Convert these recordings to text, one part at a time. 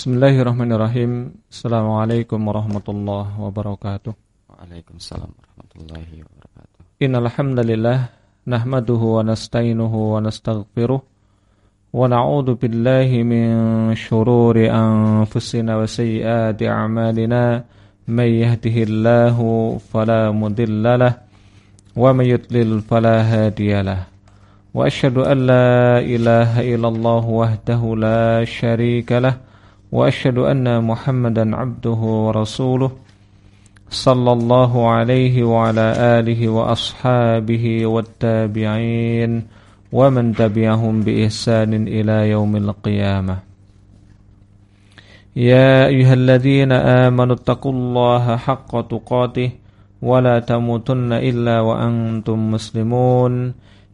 Bismillahirrahmanirrahim. Assalamualaikum warahmatullahi wabarakatuh. Waalaikumsalam warahmatullahi wabarakatuh. Innal hamdalillah nahmaduhu wa nasta'inuhu wa nastaghfiruh wa na'udzu billahi min shururi anfusina wa sayyiati a'malina may yahdihillahu fala mudilla wa may yudlil fala hadiyalah. Wa asyhadu an la ilaha illallah wahdahu la syarika lah وأشهد أن محمدا عبده ورسوله صلى الله عليه وعلى آله وأصحابه والتابعين ومن تبعهم بإحسان إلى يوم القيامة. يا أيها الذين آمنوا اتقوا الله حق تقاته ولا تموتن إلا وأنتم مسلمون.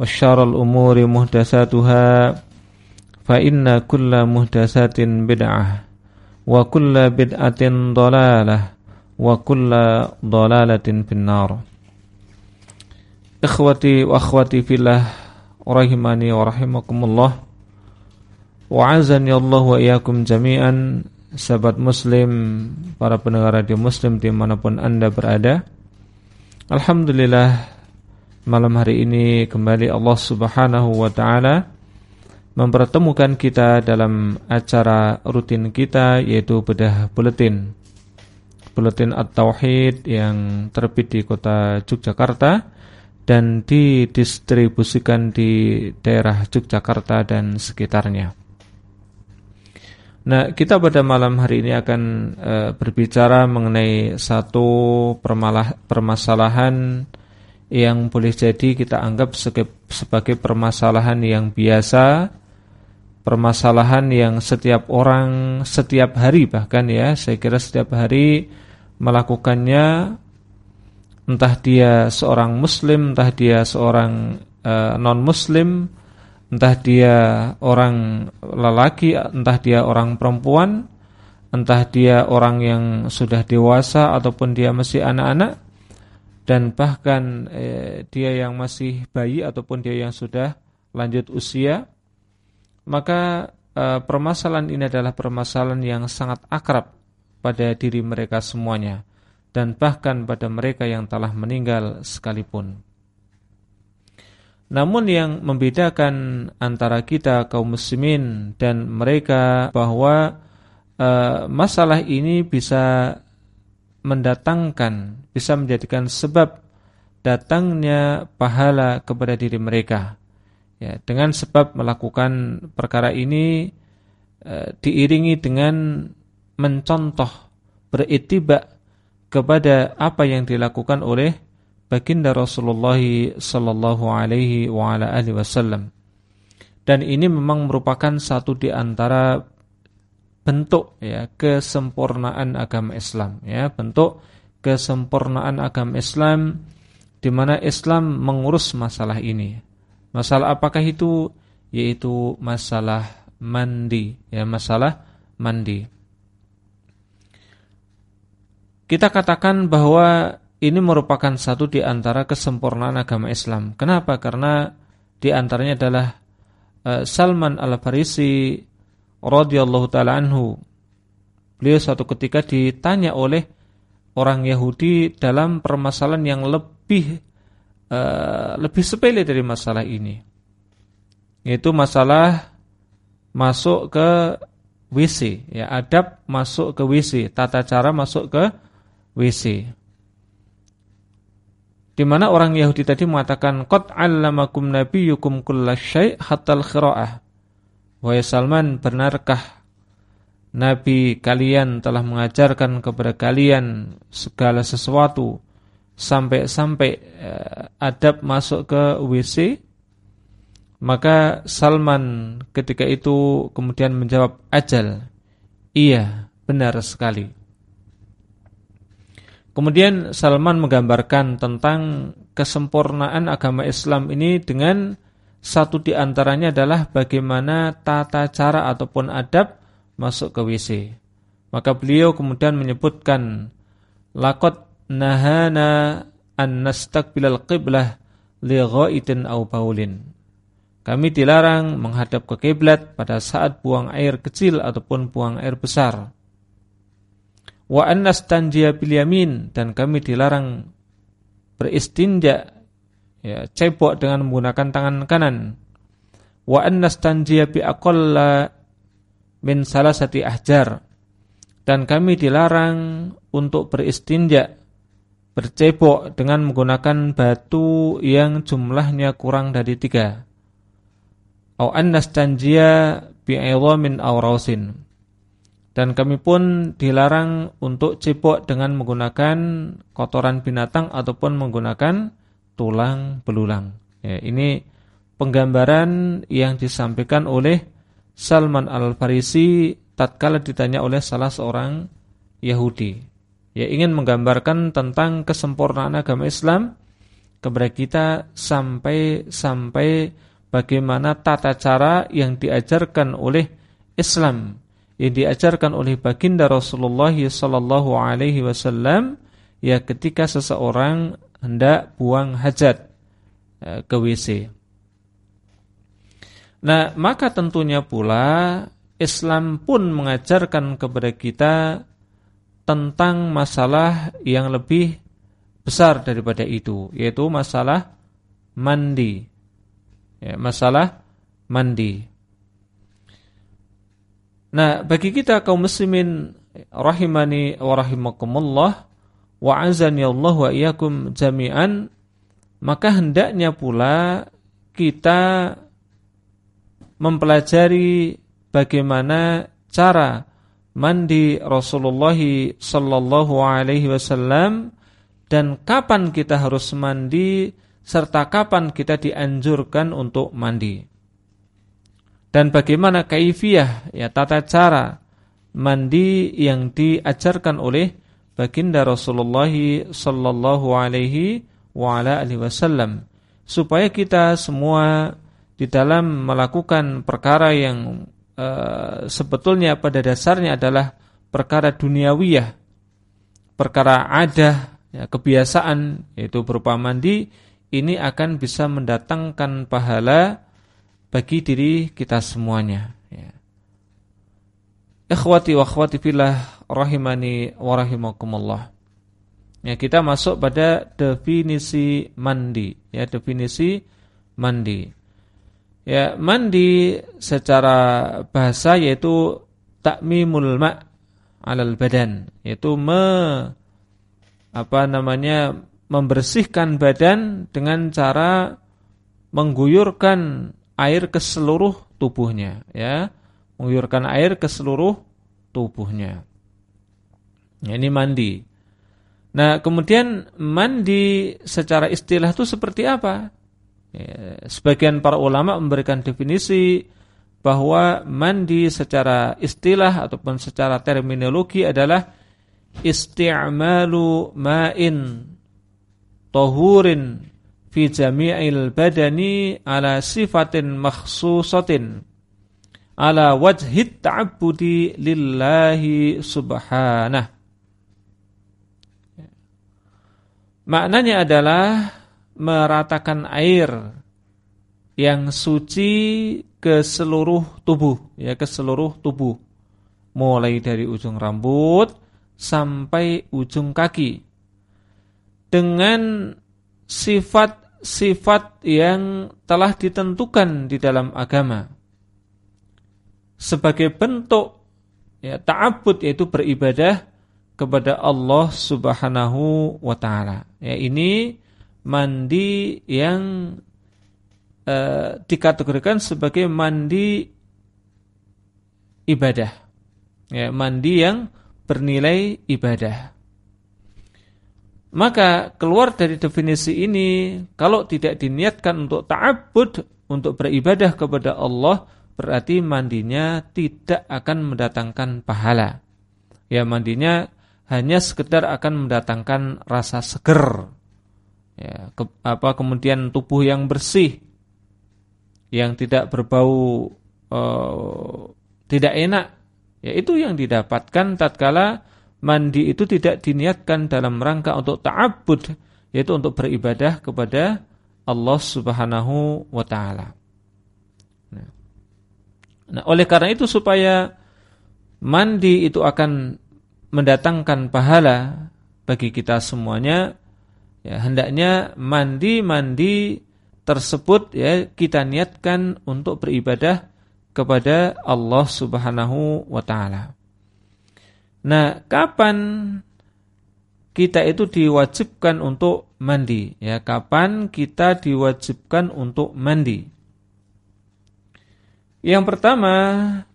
وشر الأمور محدثاتها فإن كل محدثات بدعة وكل بدعة ضلالة وكل ضلالة في النار إخوتي وأخواتي في الله rahimani wa rahimakumullah Wa'azani Allah wa iyakum jami'an Sahabat muslim Para pendengar radio muslim Dimanapun anda berada Alhamdulillah Malam hari ini kembali Allah Subhanahu wa taala mempertemukan kita dalam acara rutin kita yaitu bedah buletin. Buletin At-Tauhid yang terbit di kota Yogyakarta dan didistribusikan di daerah Yogyakarta dan sekitarnya. Nah, kita pada malam hari ini akan e, berbicara mengenai satu permasalahan yang boleh jadi kita anggap sebagai permasalahan yang biasa, permasalahan yang setiap orang setiap hari bahkan ya, saya kira setiap hari melakukannya. Entah dia seorang muslim, entah dia seorang uh, eh, non muslim, entah dia orang lelaki, entah dia orang perempuan, entah dia orang yang sudah dewasa ataupun dia masih anak-anak dan bahkan eh, dia yang masih bayi ataupun dia yang sudah lanjut usia maka eh, permasalahan ini adalah permasalahan yang sangat akrab pada diri mereka semuanya dan bahkan pada mereka yang telah meninggal sekalipun. Namun yang membedakan antara kita kaum muslimin dan mereka bahwa uh, masalah ini bisa mendatangkan, bisa menjadikan sebab datangnya pahala kepada diri mereka. Ya, dengan sebab melakukan perkara ini e, diiringi dengan mencontoh beritibak kepada apa yang dilakukan oleh baginda Rasulullah sallallahu alaihi wa ala alihi wasallam. Dan ini memang merupakan satu di antara bentuk ya kesempurnaan agama Islam ya bentuk kesempurnaan agama Islam di mana Islam mengurus masalah ini. Masalah apakah itu? Yaitu masalah mandi ya masalah mandi. Kita katakan bahwa ini merupakan satu di antara kesempurnaan agama Islam. Kenapa? Karena di antaranya adalah uh, Salman Al-Farisi radhiyallahu taala anhu. Beliau suatu ketika ditanya oleh orang Yahudi dalam permasalahan yang lebih uh, lebih sepele dari masalah ini. Yaitu masalah masuk ke WC, ya adab masuk ke WC, tata cara masuk ke WC. di mana orang Yahudi tadi mengatakan qad 'allamakum nabiyyukum kullasyai' hatta al-qira'ah. Wahai Salman, benarkah Nabi kalian telah mengajarkan kepada kalian segala sesuatu sampai-sampai eh, adab masuk ke WC? Maka Salman ketika itu kemudian menjawab ajal. Iya, benar sekali. Kemudian Salman menggambarkan tentang kesempurnaan agama Islam ini dengan satu di antaranya adalah bagaimana tata cara ataupun adab masuk ke WC. Maka beliau kemudian menyebutkan laqad nahana an nastaqbilal qiblah li ghaitin aw baulin. Kami dilarang menghadap ke kiblat pada saat buang air kecil ataupun buang air besar wa annas tanjiya bil yamin dan kami dilarang beristinja ya cebok dengan menggunakan tangan kanan. Wa annas tanjiya bi aqalla min salasati ahjar. Dan kami dilarang untuk beristinja bercebok dengan menggunakan batu yang jumlahnya kurang dari tiga. Au annas tanjiya bi min awrasin dan kami pun dilarang untuk cebok dengan menggunakan kotoran binatang ataupun menggunakan tulang belulang. Ya, ini penggambaran yang disampaikan oleh Salman Al-Farisi tatkala ditanya oleh salah seorang Yahudi. Ya, ingin menggambarkan tentang kesempurnaan agama Islam kepada kita sampai sampai bagaimana tata cara yang diajarkan oleh Islam yang diajarkan oleh baginda Rasulullah sallallahu alaihi wasallam ya ketika seseorang hendak buang hajat e, ke WC. Nah, maka tentunya pula Islam pun mengajarkan kepada kita tentang masalah yang lebih besar daripada itu, yaitu masalah mandi. Ya, masalah mandi. Nah, bagi kita kaum muslimin rahimani wa rahimakumullah wa azani Allah wa iyyakum jami'an. Maka hendaknya pula kita mempelajari bagaimana cara mandi Rasulullah sallallahu alaihi wasallam dan kapan kita harus mandi serta kapan kita dianjurkan untuk mandi. Dan bagaimana kaifiyah ya tata cara mandi yang diajarkan oleh baginda Rasulullah sallallahu alaihi wa ala alihi wasallam supaya kita semua di dalam melakukan perkara yang uh, sebetulnya pada dasarnya adalah perkara duniawiyah perkara adah ya, kebiasaan yaitu berupa mandi ini akan bisa mendatangkan pahala bagi diri kita semuanya ya. Ikhwati wa akhwati fillah rahimani wa rahimakumullah. Ya, kita masuk pada definisi mandi, ya, definisi mandi. Ya, mandi secara bahasa yaitu takmimul ma' alal badan, yaitu me apa namanya membersihkan badan dengan cara mengguyurkan air ke seluruh tubuhnya ya mengguyurkan air ke seluruh tubuhnya ya, ini mandi nah kemudian mandi secara istilah itu seperti apa ya, sebagian para ulama memberikan definisi bahwa mandi secara istilah ataupun secara terminologi adalah isti'malu ma'in tohurin fi jami'il badani ala sifatin makhsusatin ala wajhit ta'abbudi lillahi subhanah. Maknanya adalah meratakan air yang suci ke seluruh tubuh, ya ke seluruh tubuh. Mulai dari ujung rambut sampai ujung kaki. Dengan sifat sifat yang telah ditentukan di dalam agama sebagai bentuk ya ta'abbud yaitu beribadah kepada Allah Subhanahu wa taala. Ya ini mandi yang uh, dikategorikan sebagai mandi ibadah. Ya, mandi yang bernilai ibadah. Maka keluar dari definisi ini kalau tidak diniatkan untuk ta'abbud, untuk beribadah kepada Allah, berarti mandinya tidak akan mendatangkan pahala. Ya mandinya hanya sekedar akan mendatangkan rasa seger. Ya, ke, apa kemudian tubuh yang bersih yang tidak berbau uh, tidak enak. Ya itu yang didapatkan tatkala mandi itu tidak diniatkan dalam rangka untuk ta'abbud yaitu untuk beribadah kepada Allah Subhanahu wa taala. Nah. nah, oleh karena itu supaya mandi itu akan mendatangkan pahala bagi kita semuanya, ya hendaknya mandi-mandi tersebut ya kita niatkan untuk beribadah kepada Allah Subhanahu wa taala. Nah, kapan kita itu diwajibkan untuk mandi? Ya, kapan kita diwajibkan untuk mandi? Yang pertama,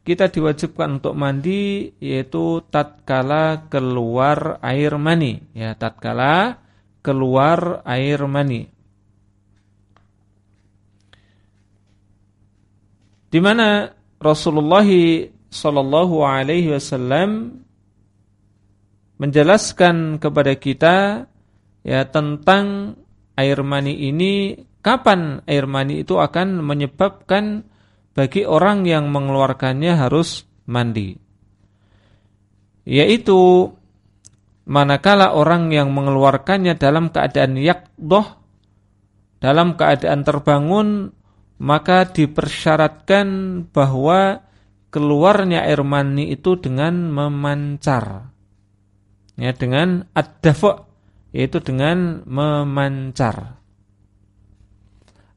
kita diwajibkan untuk mandi yaitu tatkala keluar air mani, ya, tatkala keluar air mani. Di mana Rasulullah sallallahu alaihi wasallam menjelaskan kepada kita ya tentang air mani ini kapan air mani itu akan menyebabkan bagi orang yang mengeluarkannya harus mandi yaitu manakala orang yang mengeluarkannya dalam keadaan yakdoh dalam keadaan terbangun maka dipersyaratkan bahwa keluarnya air mani itu dengan memancar ya dengan ad-dafa yaitu dengan memancar.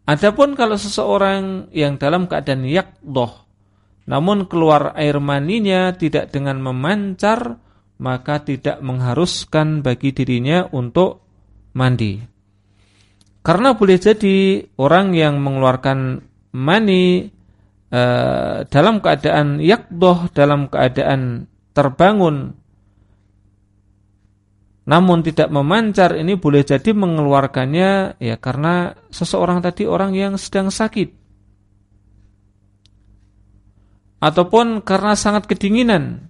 Adapun kalau seseorang yang dalam keadaan yakdoh namun keluar air maninya tidak dengan memancar maka tidak mengharuskan bagi dirinya untuk mandi. Karena boleh jadi orang yang mengeluarkan mani e, dalam keadaan yakdoh, dalam keadaan terbangun namun tidak memancar ini boleh jadi mengeluarkannya ya karena seseorang tadi orang yang sedang sakit. Ataupun karena sangat kedinginan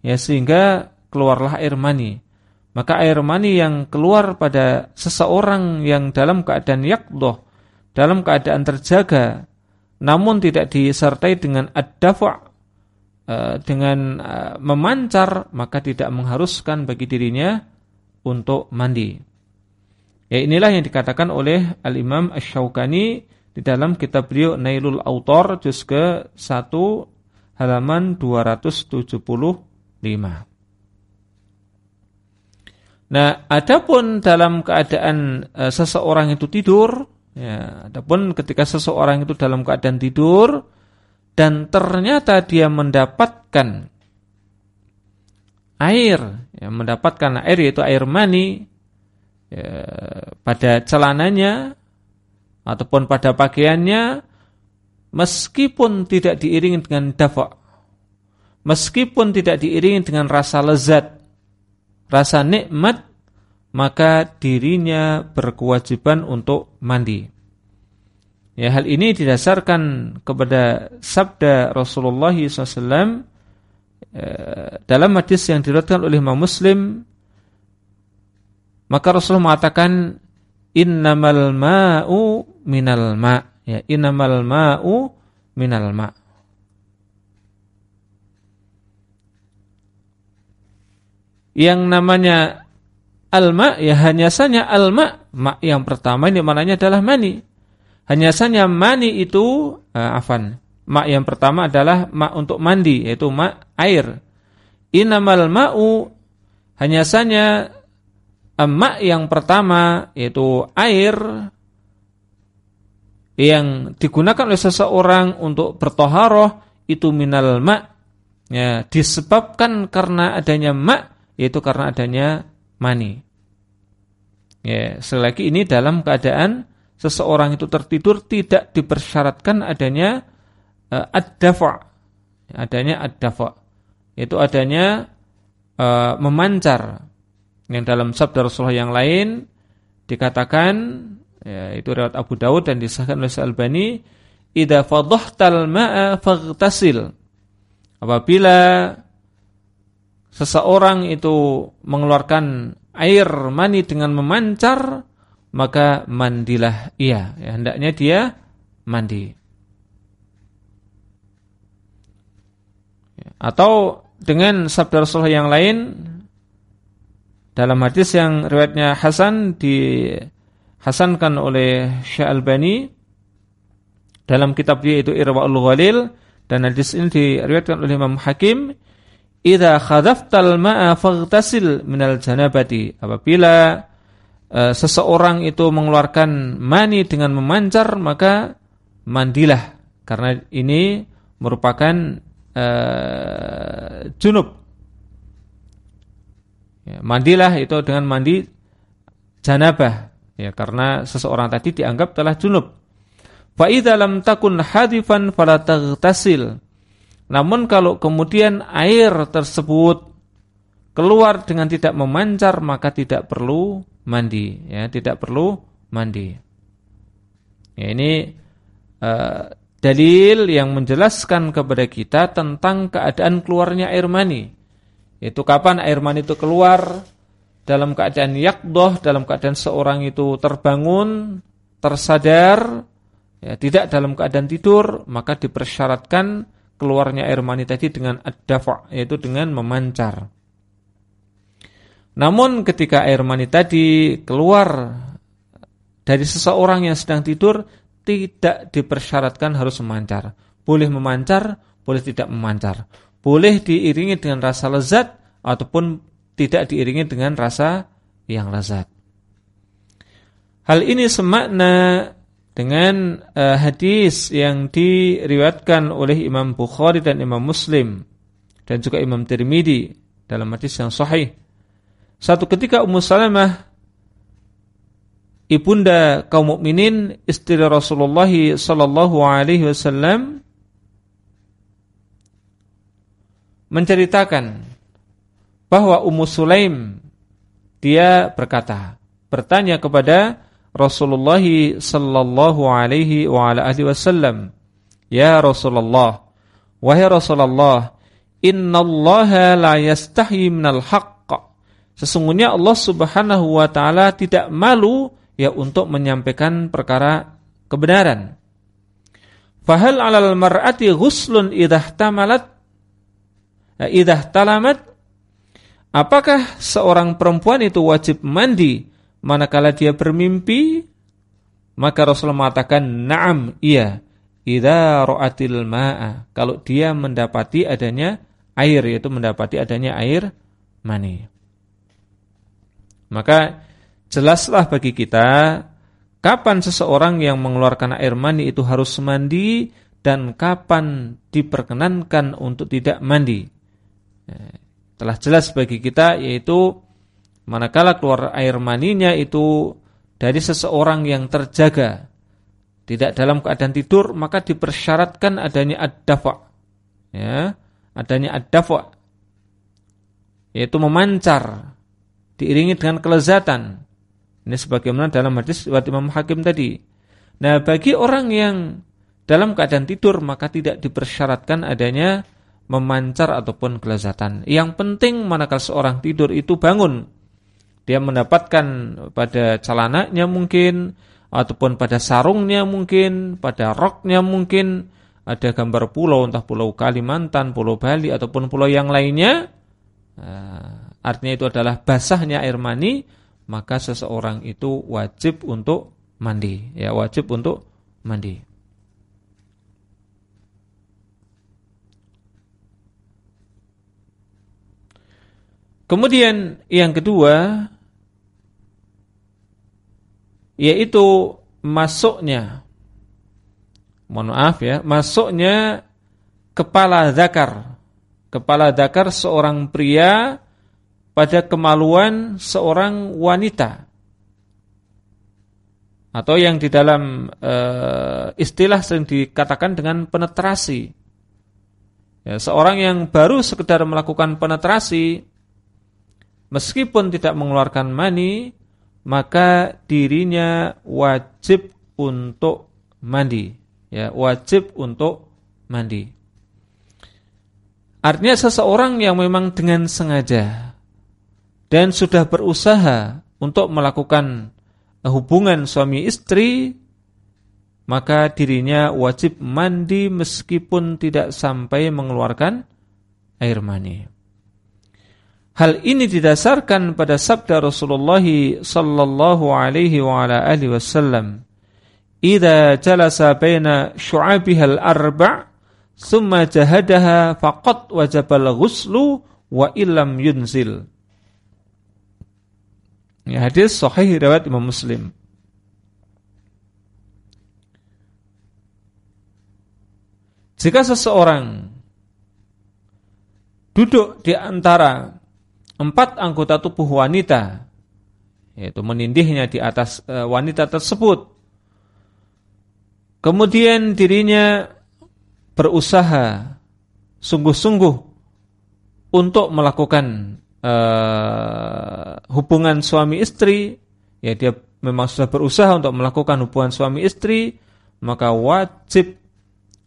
ya sehingga keluarlah air mani. Maka air mani yang keluar pada seseorang yang dalam keadaan yakdoh dalam keadaan terjaga namun tidak disertai dengan ad-dafa' eh, dengan eh, memancar maka tidak mengharuskan bagi dirinya untuk mandi. Ya inilah yang dikatakan oleh Al-Imam Ash-Shawqani di dalam kitab beliau Nailul Autor juz ke 1 halaman 275. Nah, adapun dalam keadaan e, seseorang itu tidur, ya, adapun ketika seseorang itu dalam keadaan tidur dan ternyata dia mendapatkan air, ya, mendapatkan air yaitu air mani ya, pada celananya ataupun pada pakaiannya, meskipun tidak diiringi dengan dafa, meskipun tidak diiringi dengan rasa lezat, rasa nikmat, maka dirinya berkewajiban untuk mandi. Ya, hal ini didasarkan kepada sabda Rasulullah SAW dalam hadis yang diriwayatkan oleh Imam Muslim maka Rasulullah mengatakan innamal ma'u minal ma' ya innamal ma'u minal ma' yang namanya alma ya hanya saja alma ma yang pertama ini maknanya adalah mani. Hanya saja mani itu uh, afan Mak yang pertama adalah mak untuk mandi, yaitu mak air. Inamal ma'u hanya saja mak yang pertama, yaitu air yang digunakan oleh seseorang untuk bertoharoh itu minal mak ya, disebabkan karena adanya mak yaitu karena adanya mani Ya, sekali lagi ini dalam keadaan seseorang itu tertidur tidak dipersyaratkan adanya uh, ad-dafa. Adanya ad-dafa. Itu adanya uh, memancar. Yang dalam sabda Rasulullah yang lain dikatakan ya, itu riwayat Abu Dawud dan disahkan oleh Al-Albani, "Idza fadhahtal ma'a faghtasil." Apabila seseorang itu mengeluarkan air mani dengan memancar, maka mandilah ia. Ya, hendaknya dia mandi. Atau dengan sabda Rasulullah yang lain dalam hadis yang riwayatnya Hasan dihasankan oleh Syekh Albani dalam kitab dia itu Irwaul Ghalil dan hadis ini diriwayatkan oleh Imam Hakim Idza khadaftal ma'a faghtasil minal janabati. Apabila uh, seseorang itu mengeluarkan mani dengan memancar maka mandilah karena ini merupakan uh, junub. Ya, mandilah itu dengan mandi janabah ya karena seseorang tadi dianggap telah junub. Fa idza lam takun hadifan fala taghtasil. Namun kalau kemudian air tersebut keluar dengan tidak memancar maka tidak perlu mandi ya, tidak perlu mandi. Ya, ini uh, dalil yang menjelaskan kepada kita tentang keadaan keluarnya air mani. Itu kapan air mani itu keluar dalam keadaan yakdoh, dalam keadaan seorang itu terbangun, tersadar, ya, tidak dalam keadaan tidur, maka dipersyaratkan keluarnya air mani tadi dengan ad-dafa yaitu dengan memancar. Namun ketika air mani tadi keluar dari seseorang yang sedang tidur tidak dipersyaratkan harus memancar. Boleh memancar, boleh tidak memancar. Boleh diiringi dengan rasa lezat ataupun tidak diiringi dengan rasa yang lezat. Hal ini semakna dengan uh, hadis yang diriwayatkan oleh Imam Bukhari dan Imam Muslim dan juga Imam Tirmidzi dalam hadis yang sahih. Satu ketika Ummu Salamah ibunda kaum mukminin istri Rasulullah sallallahu alaihi wasallam menceritakan bahwa Ummu Sulaim dia berkata bertanya kepada Rasulullah sallallahu alaihi wa ala alihi wasallam, "Ya Rasulullah, wahai Rasulullah, innallaha la yastahi minal haqq." Sesungguhnya Allah Subhanahu wa taala tidak malu ya untuk menyampaikan perkara kebenaran. Fahal 'alal mar'ati ghuslun idah tamalat? Idah talamat? Apakah seorang perempuan itu wajib mandi manakala dia bermimpi? Maka Rasulullah mengatakan na'am iya. Idza ra'atil ma'a. Kalau dia mendapati adanya air yaitu mendapati adanya air mani. Maka jelaslah bagi kita kapan seseorang yang mengeluarkan air mani itu harus mandi dan kapan diperkenankan untuk tidak mandi eh, telah jelas bagi kita yaitu Manakala keluar air maninya itu dari seseorang yang terjaga, tidak dalam keadaan tidur, maka dipersyaratkan adanya ad-dafa. Ya, adanya ad-dafa yaitu memancar diiringi dengan kelezatan. Ini sebagaimana dalam hadis riwayat Imam Hakim tadi. Nah, bagi orang yang dalam keadaan tidur maka tidak dipersyaratkan adanya memancar ataupun kelezatan. Yang penting manakala seorang tidur itu bangun dia mendapatkan pada celananya mungkin ataupun pada sarungnya mungkin, pada roknya mungkin ada gambar pulau entah pulau Kalimantan, pulau Bali ataupun pulau yang lainnya. Nah, artinya itu adalah basahnya air mani, maka seseorang itu wajib untuk mandi, ya wajib untuk mandi. Kemudian yang kedua yaitu masuknya mohon maaf ya, masuknya kepala zakar. Kepala zakar seorang pria pada kemaluan seorang wanita. atau yang di dalam uh, istilah sering dikatakan dengan penetrasi. Ya, seorang yang baru sekedar melakukan penetrasi meskipun tidak mengeluarkan mani, maka dirinya wajib untuk mandi. Ya, wajib untuk mandi. Artinya seseorang yang memang dengan sengaja dan sudah berusaha untuk melakukan hubungan suami istri maka dirinya wajib mandi meskipun tidak sampai mengeluarkan air mani. Hal ini didasarkan pada sabda Rasulullah sallallahu alaihi wa ala alihi wasallam, "Idza jalasa baina syu'abiha al-arba' thumma jahadaha faqad wajabal ghuslu wa illam yunzil." Ya, hadis sahih riwayat Imam Muslim. Jika seseorang duduk di antara empat anggota tubuh wanita, yaitu menindihnya di atas e, wanita tersebut, kemudian dirinya berusaha sungguh-sungguh untuk melakukan uh, hubungan suami istri, ya dia memang sudah berusaha untuk melakukan hubungan suami istri, maka wajib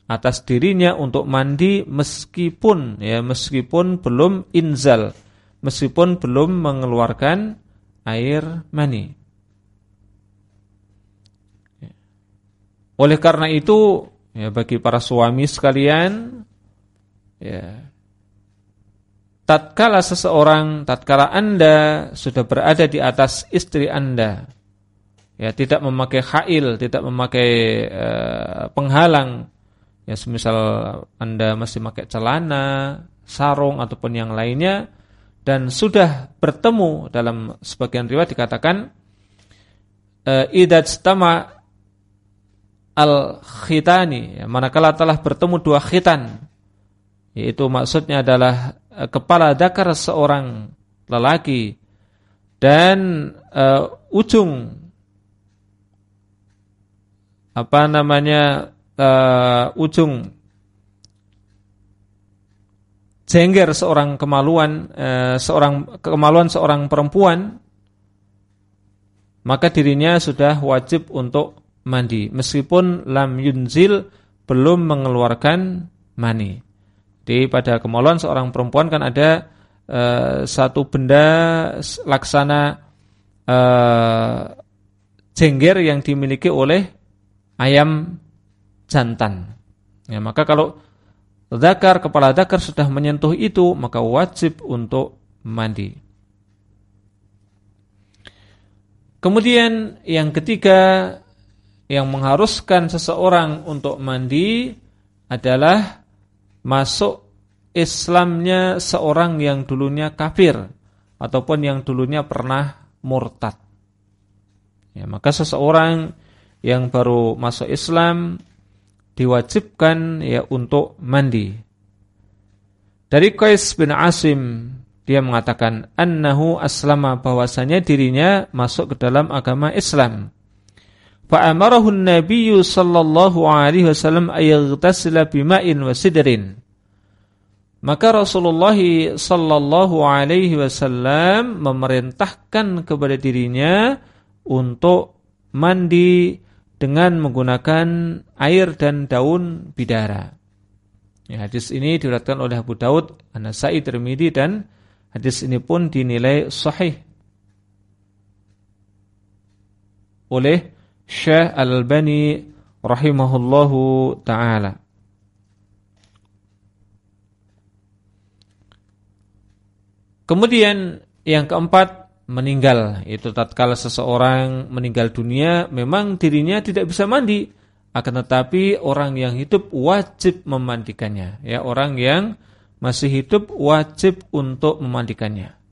atas dirinya untuk mandi meskipun ya meskipun belum inzal, meskipun belum mengeluarkan air mani. Ya. Oleh karena itu, ya bagi para suami sekalian, ya tatkala seseorang, tatkala Anda sudah berada di atas istri Anda, ya tidak memakai hail, tidak memakai uh, penghalang, ya semisal Anda masih memakai celana, sarung ataupun yang lainnya dan sudah bertemu dalam sebagian riwayat dikatakan uh, stama al-khitani, ya, manakala telah bertemu dua khitan, yaitu maksudnya adalah Eh, kepala dakar seorang lelaki dan uh, ujung apa namanya uh, ujung jengger seorang kemaluan uh, seorang kemaluan seorang perempuan maka dirinya sudah wajib untuk mandi. Meskipun lam yunzil belum mengeluarkan mani di pada kemaluan seorang perempuan kan ada uh, satu benda laksana uh, jengger yang dimiliki oleh ayam jantan. Ya, maka kalau zakar kepala zakar sudah menyentuh itu maka wajib untuk mandi. Kemudian yang ketiga yang mengharuskan seseorang untuk mandi adalah masuk Islamnya seorang yang dulunya kafir ataupun yang dulunya pernah murtad. Ya, maka seseorang yang baru masuk Islam diwajibkan ya untuk mandi. Dari Qais bin Asim dia mengatakan annahu aslama bahwasanya dirinya masuk ke dalam agama Islam. Fa'amarahu an-nabiy sallallahu alaihi wasallam ayaghtasila bima'in wa sidrin. Maka Rasulullah sallallahu alaihi wasallam memerintahkan kepada dirinya untuk mandi dengan menggunakan air dan daun bidara. Ya, hadis ini diriwayatkan oleh Abu Daud, An-Nasa'i, Tirmidzi dan hadis ini pun dinilai sahih oleh Syekh Al-Albani rahimahullahu taala. Kemudian yang keempat meninggal. Itu tatkala seseorang meninggal dunia memang dirinya tidak bisa mandi. Akan tetapi orang yang hidup wajib memandikannya. Ya orang yang masih hidup wajib untuk memandikannya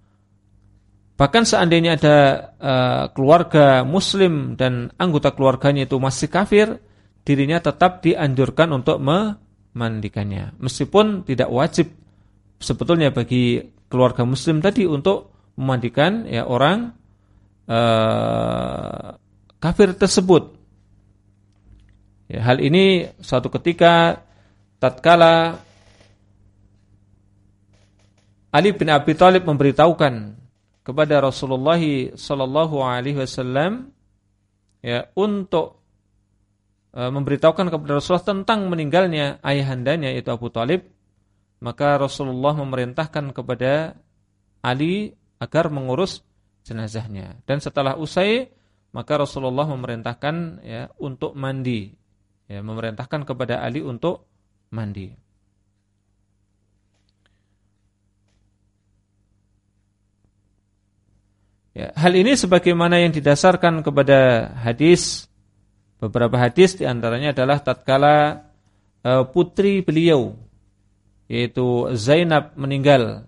Bahkan seandainya ada uh, keluarga muslim dan anggota keluarganya itu masih kafir, dirinya tetap dianjurkan untuk memandikannya. Meskipun tidak wajib sebetulnya bagi keluarga muslim tadi untuk memandikan ya orang uh, kafir tersebut. Ya, hal ini suatu ketika tatkala Ali bin Abi Thalib memberitahukan kepada Rasulullah sallallahu alaihi wasallam ya untuk uh, memberitahukan kepada Rasulullah tentang meninggalnya ayahandanya yaitu Abu Thalib maka Rasulullah memerintahkan kepada Ali agar mengurus jenazahnya dan setelah usai maka Rasulullah memerintahkan ya untuk mandi ya, memerintahkan kepada Ali untuk mandi. Ya, hal ini sebagaimana yang didasarkan kepada hadis beberapa hadis di antaranya adalah tatkala uh, putri beliau yaitu Zainab meninggal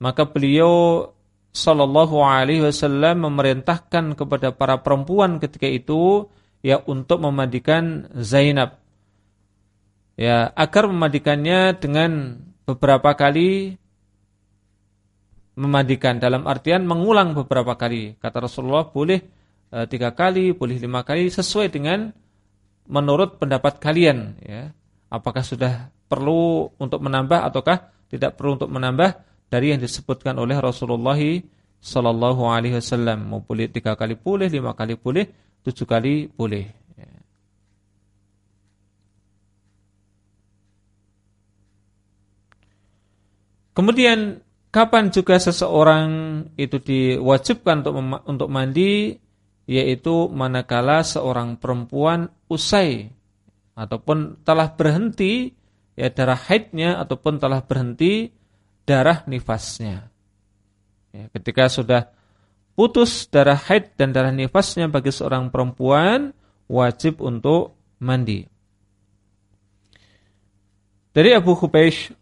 maka beliau sallallahu alaihi wasallam memerintahkan kepada para perempuan ketika itu ya untuk memandikan Zainab. Ya, agar memandikannya dengan beberapa kali memandikan dalam artian mengulang beberapa kali. Kata Rasulullah boleh e, tiga kali, boleh lima kali sesuai dengan menurut pendapat kalian. Ya, apakah sudah perlu untuk menambah ataukah tidak perlu untuk menambah dari yang disebutkan oleh Rasulullah Sallallahu Alaihi Wasallam. Mau boleh tiga kali boleh, lima kali boleh, tujuh kali boleh. Ya. Kemudian kapan juga seseorang itu diwajibkan untuk untuk mandi yaitu manakala seorang perempuan usai ataupun telah berhenti ya darah haidnya ataupun telah berhenti darah nifasnya. Ya, ketika sudah putus darah haid dan darah nifasnya bagi seorang perempuan wajib untuk mandi. Dari Abu Khubaish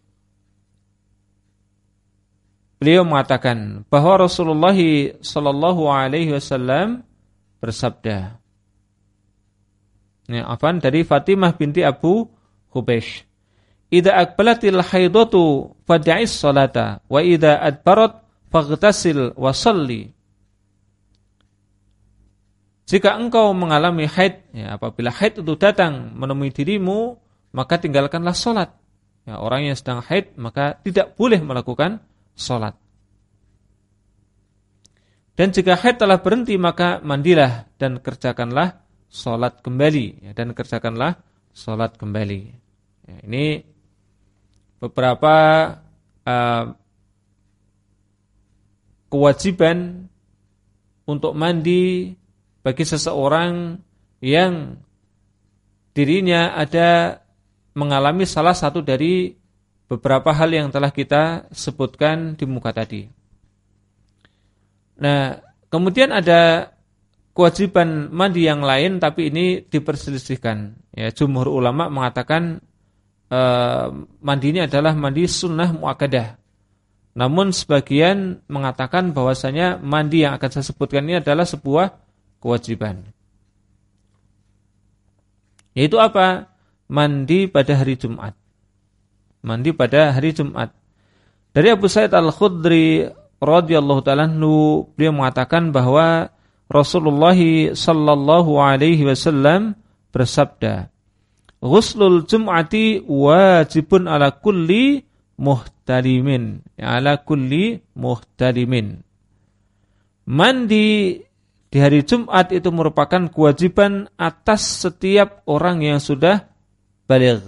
beliau mengatakan bahwa Rasulullah sallallahu alaihi wasallam bersabda. Ya, afan dari Fatimah binti Abu Khubaish. Idza aqbalatil haidatu fad'is salata wa idza adbarat faghtasil wa salli. Jika engkau mengalami haid, ya, apabila haid itu datang menemui dirimu, maka tinggalkanlah sholat. Ya, orang yang sedang haid, maka tidak boleh melakukan sholat. Dan jika haid telah berhenti, maka mandilah dan kerjakanlah sholat kembali. Ya, dan kerjakanlah sholat kembali. Ya, ini beberapa uh, kewajiban untuk mandi bagi seseorang yang dirinya ada mengalami salah satu dari beberapa hal yang telah kita sebutkan di muka tadi. Nah, kemudian ada kewajiban mandi yang lain tapi ini diperselisihkan. Ya, jumhur ulama mengatakan eh, mandi ini adalah mandi sunnah muakadah. Namun sebagian mengatakan bahwasanya mandi yang akan saya sebutkan ini adalah sebuah kewajiban. Yaitu apa? Mandi pada hari Jumat. Mandi pada hari Jumat. Dari Abu Sa'id Al-Khudri radhiyallahu taala beliau mengatakan bahwa Rasulullah sallallahu alaihi wasallam bersabda, "Ghuslul Jum'ati wajibun ala kulli muhtalimin." Ala kulli muhtalimin. Mandi di hari Jumat itu merupakan kewajiban atas setiap orang yang sudah balik.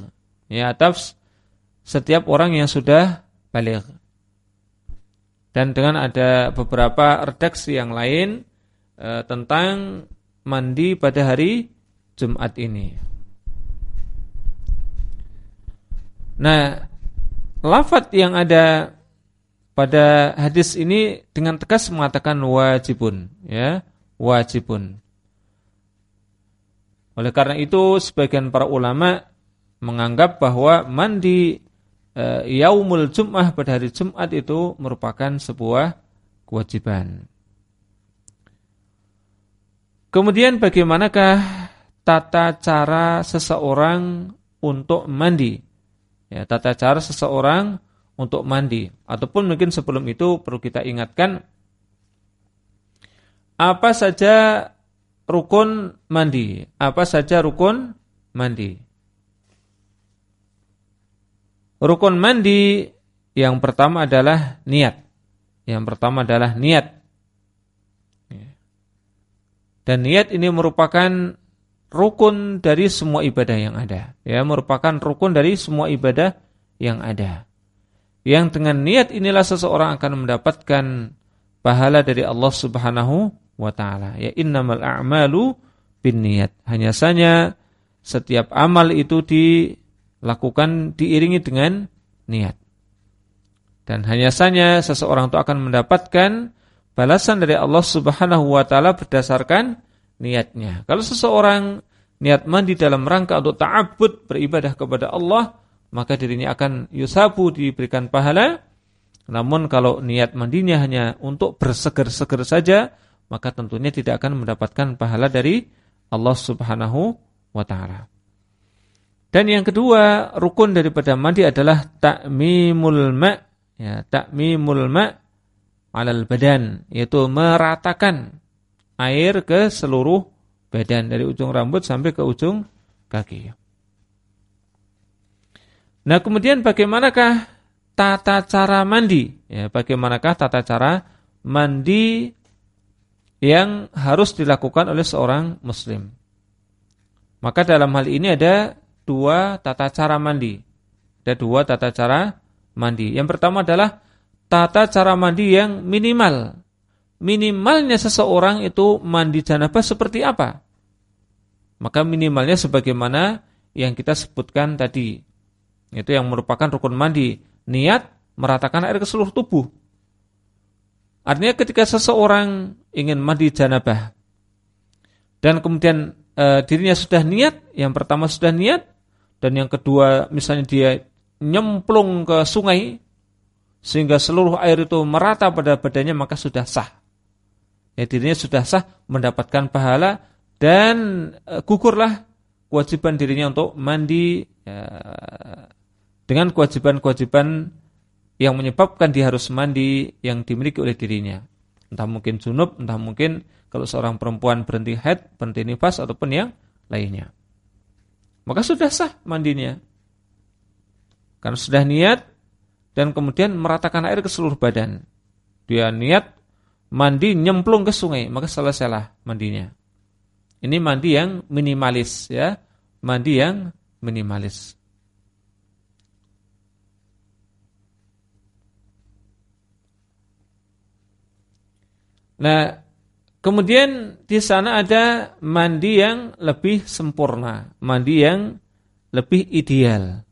Ya, atas setiap orang yang sudah balik. Dan dengan ada beberapa redaksi yang lain e, tentang mandi pada hari Jumat ini. Nah, lafat yang ada pada hadis ini dengan tegas mengatakan wajibun, ya wajibun. Oleh karena itu sebagian para ulama menganggap bahwa mandi e, yaumul jum'ah pada hari Jumat itu merupakan sebuah kewajiban. Kemudian bagaimanakah tata cara seseorang untuk mandi? Ya, tata cara seseorang untuk mandi ataupun mungkin sebelum itu perlu kita ingatkan apa saja rukun mandi. Apa saja rukun mandi? Rukun mandi yang pertama adalah niat. Yang pertama adalah niat. Dan niat ini merupakan rukun dari semua ibadah yang ada. Ya, merupakan rukun dari semua ibadah yang ada. Yang dengan niat inilah seseorang akan mendapatkan pahala dari Allah Subhanahu wa taala. Ya innamal a'malu binniyat. Hanya saja setiap amal itu dilakukan diiringi dengan niat. Dan hanya saja seseorang itu akan mendapatkan balasan dari Allah Subhanahu wa taala berdasarkan niatnya. Kalau seseorang niat mandi dalam rangka untuk ta'abbud beribadah kepada Allah, maka dirinya akan yusabu diberikan pahala. Namun kalau niat mandinya hanya untuk berseger-seger saja, maka tentunya tidak akan mendapatkan pahala dari Allah Subhanahu wa taala. Dan yang kedua, rukun daripada mandi adalah takmimul ma, ya, takmimul ma alal badan, yaitu meratakan air ke seluruh badan dari ujung rambut sampai ke ujung kaki. Nah, kemudian bagaimanakah tata cara mandi? Ya, bagaimanakah tata cara mandi yang harus dilakukan oleh seorang muslim. Maka dalam hal ini ada dua tata cara mandi. Ada dua tata cara mandi. Yang pertama adalah tata cara mandi yang minimal. Minimalnya seseorang itu mandi janabah seperti apa? Maka minimalnya sebagaimana yang kita sebutkan tadi. Itu yang merupakan rukun mandi. Niat meratakan air ke seluruh tubuh. Artinya ketika seseorang ingin mandi janabah dan kemudian e, dirinya sudah niat, yang pertama sudah niat dan yang kedua misalnya dia nyemplung ke sungai sehingga seluruh air itu merata pada badannya maka sudah sah. Ya dirinya sudah sah mendapatkan pahala dan e, gugurlah kewajiban dirinya untuk mandi ya, dengan kewajiban-kewajiban yang menyebabkan dia harus mandi yang dimiliki oleh dirinya. Entah mungkin junub, entah mungkin kalau seorang perempuan berhenti haid, berhenti nifas ataupun yang lainnya. Maka sudah sah mandinya. Karena sudah niat dan kemudian meratakan air ke seluruh badan. Dia niat mandi nyemplung ke sungai, maka selesailah mandinya. Ini mandi yang minimalis ya, mandi yang minimalis. Nah, kemudian di sana ada mandi yang lebih sempurna, mandi yang lebih ideal.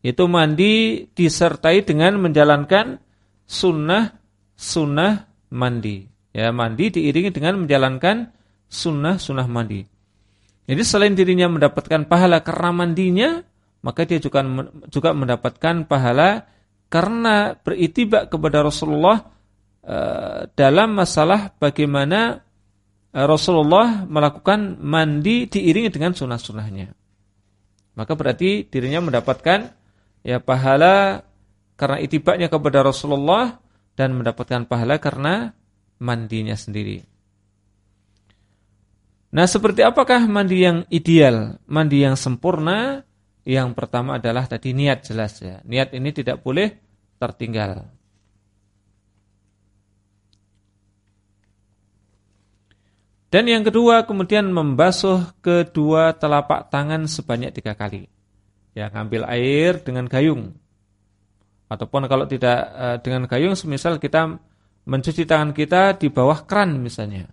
Itu mandi disertai dengan menjalankan sunnah sunnah mandi. Ya, mandi diiringi dengan menjalankan sunnah sunnah mandi. Jadi selain dirinya mendapatkan pahala karena mandinya, maka dia juga juga mendapatkan pahala karena beritibak kepada Rasulullah Eh, dalam masalah bagaimana Rasulullah melakukan mandi diiringi dengan sunnah-sunnahnya. Maka berarti dirinya mendapatkan ya pahala karena itibaknya kepada Rasulullah dan mendapatkan pahala karena mandinya sendiri. Nah, seperti apakah mandi yang ideal, mandi yang sempurna? Yang pertama adalah tadi niat jelas ya. Niat ini tidak boleh tertinggal. Dan yang kedua kemudian membasuh kedua telapak tangan sebanyak tiga kali. Ya, ngambil air dengan gayung. Ataupun kalau tidak e, dengan gayung, semisal kita mencuci tangan kita di bawah keran misalnya.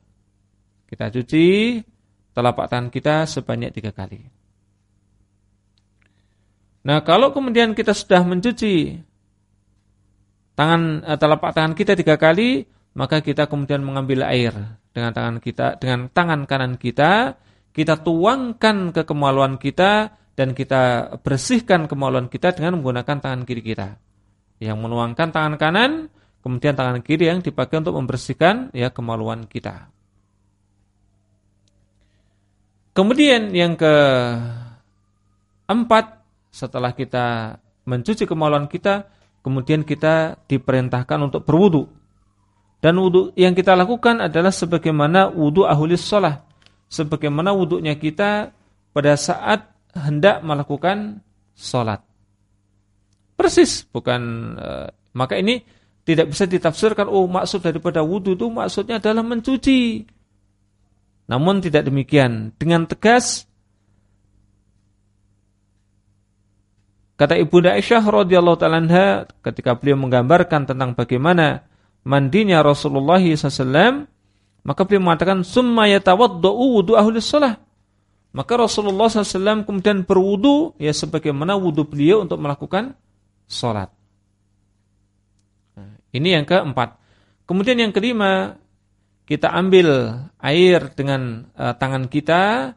Kita cuci telapak tangan kita sebanyak tiga kali. Nah, kalau kemudian kita sudah mencuci tangan e, telapak tangan kita tiga kali, maka kita kemudian mengambil air dengan tangan kita, dengan tangan kanan kita, kita tuangkan ke kemaluan kita dan kita bersihkan kemaluan kita dengan menggunakan tangan kiri kita. Yang menuangkan tangan kanan, kemudian tangan kiri yang dipakai untuk membersihkan ya kemaluan kita. Kemudian yang keempat, setelah kita mencuci kemaluan kita, kemudian kita diperintahkan untuk berwudu dan wudhu yang kita lakukan adalah sebagaimana wudhu ahulis sholah. sebagaimana wuduknya kita pada saat hendak melakukan sholat. Persis, bukan e, maka ini tidak bisa ditafsirkan oh maksud daripada wudhu itu maksudnya adalah mencuci. Namun tidak demikian. Dengan tegas kata Ibu Aisyah radhiyallahu taala ketika beliau menggambarkan tentang bagaimana mandinya Rasulullah SAW maka beliau mengatakan summa yatawaddau wudu ahli shalah maka Rasulullah SAW kemudian berwudu ya sebagaimana wudu beliau untuk melakukan sholat. Ini yang keempat. Kemudian yang kelima, kita ambil air dengan uh, tangan kita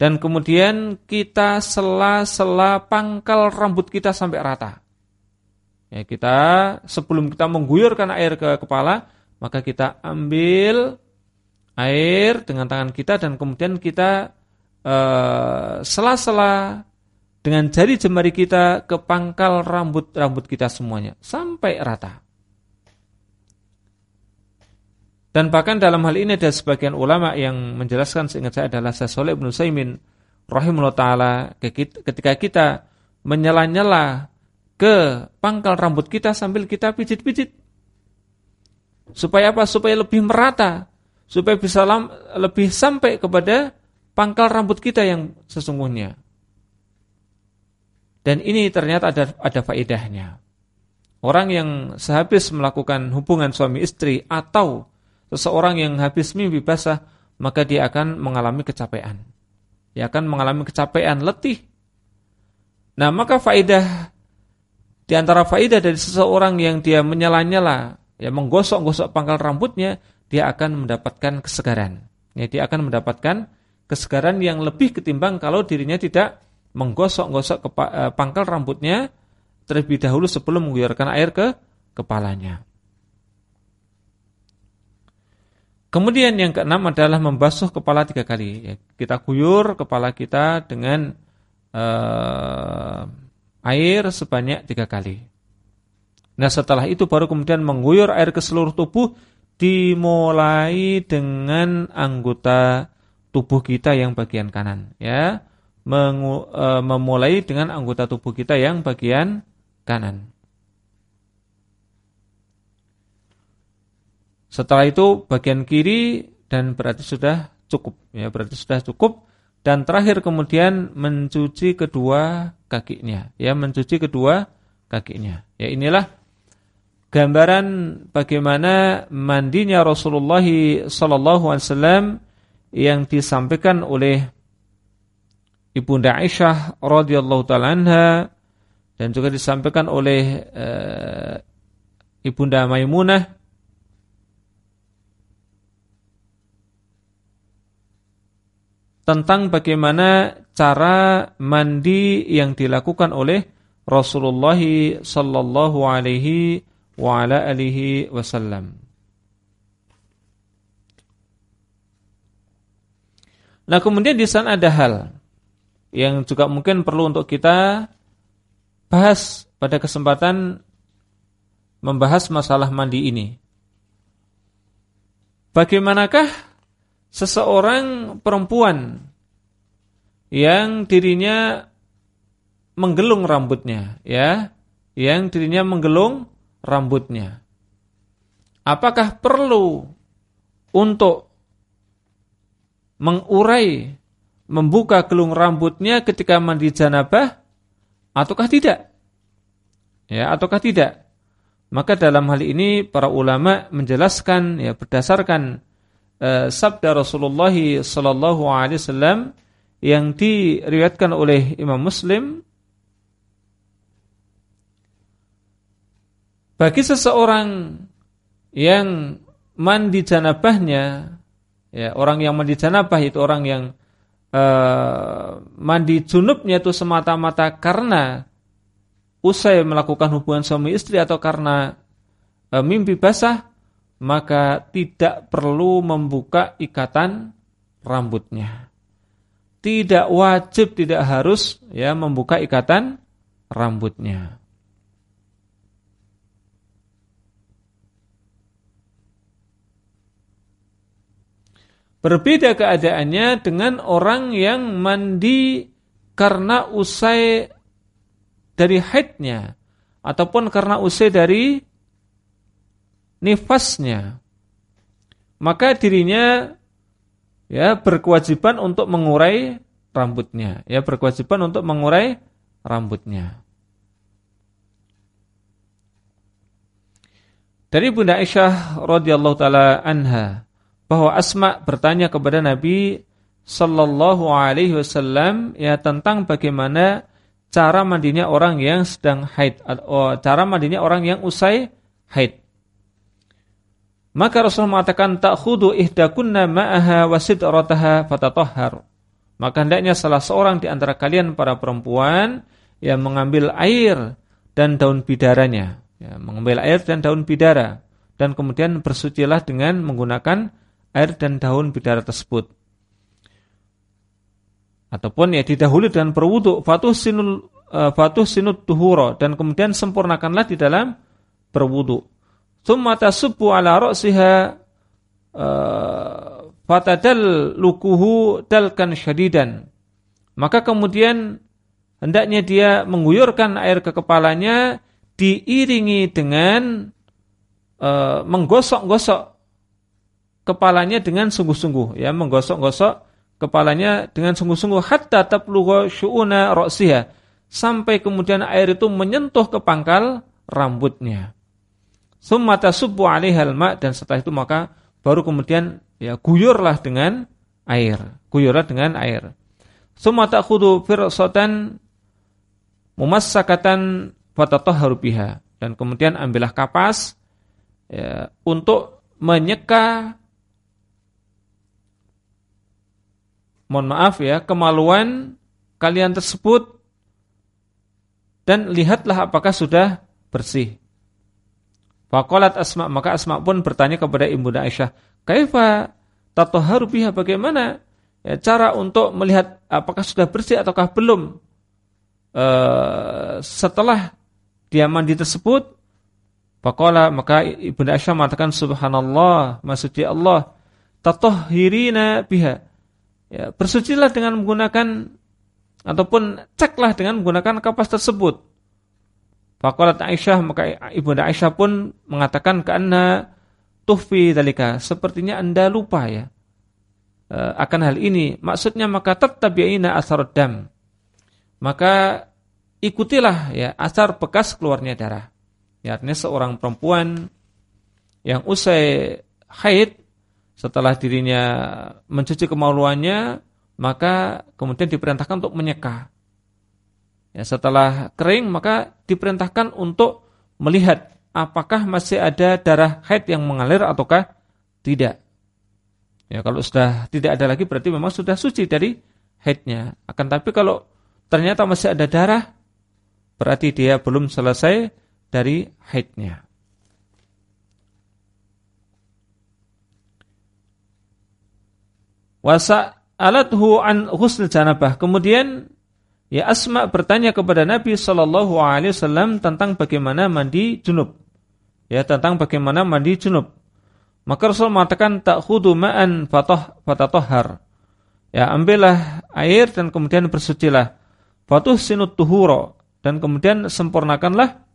dan kemudian kita sela-sela pangkal rambut kita sampai rata. Ya, kita sebelum kita mengguyurkan air ke kepala, maka kita ambil air dengan tangan kita dan kemudian kita uh, sela-sela dengan jari jemari kita ke pangkal rambut-rambut kita semuanya sampai rata. Dan bahkan dalam hal ini ada sebagian ulama yang menjelaskan seingat saya adalah Syekh Ibn Saimin rahimahullah taala ketika kita menyela-nyela ke pangkal rambut kita sambil kita pijit-pijit. Supaya apa? Supaya lebih merata, supaya bisa lebih sampai kepada pangkal rambut kita yang sesungguhnya. Dan ini ternyata ada ada faedahnya. Orang yang sehabis melakukan hubungan suami istri atau seseorang yang habis mimpi basah, maka dia akan mengalami kecapean. Dia akan mengalami kecapean, letih. Nah, maka faedah di antara faedah dari seseorang yang dia menyala-nyala, ya menggosok-gosok pangkal rambutnya, dia akan mendapatkan kesegaran. Ya, dia akan mendapatkan kesegaran yang lebih ketimbang kalau dirinya tidak menggosok-gosok eh, pangkal rambutnya terlebih dahulu sebelum mengguyurkan air ke kepalanya. Kemudian yang keenam adalah membasuh kepala tiga kali. Ya, kita guyur kepala kita dengan uh, air sebanyak tiga kali. Nah setelah itu baru kemudian mengguyur air ke seluruh tubuh dimulai dengan anggota tubuh kita yang bagian kanan ya. Mengu, e, memulai dengan anggota tubuh kita yang bagian kanan. Setelah itu bagian kiri dan berarti sudah cukup ya berarti sudah cukup. Dan terakhir kemudian mencuci kedua kakinya. Ya mencuci kedua kakinya. Ya inilah gambaran bagaimana mandinya Rasulullah sallallahu alaihi wasallam yang disampaikan oleh Ibunda Aisyah radhiyallahu taala dan juga disampaikan oleh uh, Ibunda Maimunah tentang bagaimana cara mandi yang dilakukan oleh Rasulullah sallallahu alaihi wa ala alihi wasallam. Nah, kemudian di sana ada hal yang juga mungkin perlu untuk kita bahas pada kesempatan membahas masalah mandi ini. Bagaimanakah seseorang perempuan yang dirinya menggelung rambutnya, ya, yang dirinya menggelung rambutnya. Apakah perlu untuk mengurai, membuka gelung rambutnya ketika mandi janabah, ataukah tidak? Ya, ataukah tidak? Maka dalam hal ini para ulama menjelaskan ya berdasarkan uh, sabda Rasulullah sallallahu alaihi wasallam yang diriwayatkan oleh Imam Muslim bagi seseorang yang mandi janabahnya ya orang yang mandi janabah itu orang yang uh, mandi junubnya itu semata-mata karena usai melakukan hubungan suami istri atau karena uh, mimpi basah maka tidak perlu membuka ikatan rambutnya. Tidak wajib, tidak harus ya membuka ikatan rambutnya. Berbeda keadaannya dengan orang yang mandi karena usai dari haidnya ataupun karena usai dari nifasnya. Maka dirinya ya berkewajiban untuk mengurai rambutnya, ya berkewajiban untuk mengurai rambutnya. Dari Bunda Aisyah radhiyallahu taala anha bahwa Asma bertanya kepada Nabi sallallahu alaihi wasallam ya tentang bagaimana cara mandinya orang yang sedang haid atau cara mandinya orang yang usai haid. Maka Rasul mengatakan ta'khudu ihdakunna ma'aha wasidrataha fatatahhar. Maka hendaknya salah seorang di antara kalian para perempuan yang mengambil air dan daun bidaranya, ya, mengambil air dan daun bidara dan kemudian bersucilah dengan menggunakan air dan daun bidara tersebut. Ataupun ya didahului dengan berwudu fatuh sinul uh, fatuh sinut tuhuro dan kemudian sempurnakanlah di dalam berwudu. Tsumma tasubbu ala ra'siha uh, fatadal lukuhu dalkan syadidan. Maka kemudian hendaknya dia mengguyurkan air ke kepalanya diiringi dengan uh, menggosok-gosok kepalanya dengan sungguh-sungguh ya menggosok-gosok kepalanya dengan sungguh-sungguh hatta tablugha syu'una ra'siha sampai kemudian air itu menyentuh ke pangkal rambutnya. Summa tasubbu 'alaiha al dan setelah itu maka baru kemudian ya guyurlah dengan air, guyurlah dengan air. Summa ta'khudhu firsatan mumassakatan fatatahharu biha dan kemudian ambillah kapas ya, untuk menyeka mohon maaf ya, kemaluan kalian tersebut dan lihatlah apakah sudah bersih. Faqalat Asma maka Asma pun bertanya kepada Ibu Aisyah, "Kaifa tatahharu biha bagaimana ya, cara untuk melihat apakah sudah bersih ataukah belum?" E, setelah dia mandi tersebut, Faqala maka Ibunda Aisyah mengatakan subhanallah, maksudnya Allah, tatahhirina biha ya, bersucilah dengan menggunakan ataupun ceklah dengan menggunakan kapas tersebut. Faqalat Aisyah maka Ibunda Aisyah pun mengatakan karena tuhfi dalika sepertinya Anda lupa ya e, akan hal ini. Maksudnya maka tattabi'ina asar dam. Maka ikutilah ya asar bekas keluarnya darah. Ya artinya seorang perempuan yang usai haid setelah dirinya mencuci kemaluannya, maka kemudian diperintahkan untuk menyeka. Ya, setelah kering, maka diperintahkan untuk melihat apakah masih ada darah haid yang mengalir ataukah tidak. Ya, kalau sudah tidak ada lagi berarti memang sudah suci dari haidnya. Akan tapi kalau ternyata masih ada darah, berarti dia belum selesai dari haidnya. Wasa alathu an husnul janabah. Kemudian ya Asma bertanya kepada Nabi Shallallahu alaihi wasallam tentang bagaimana mandi junub. Ya, tentang bagaimana mandi junub. Maka Rasul mengatakan tak khudu ma'an fatah fatatohar. Ya, ambillah air dan kemudian bersucilah. Fatuh sinut tuhuro dan kemudian sempurnakanlah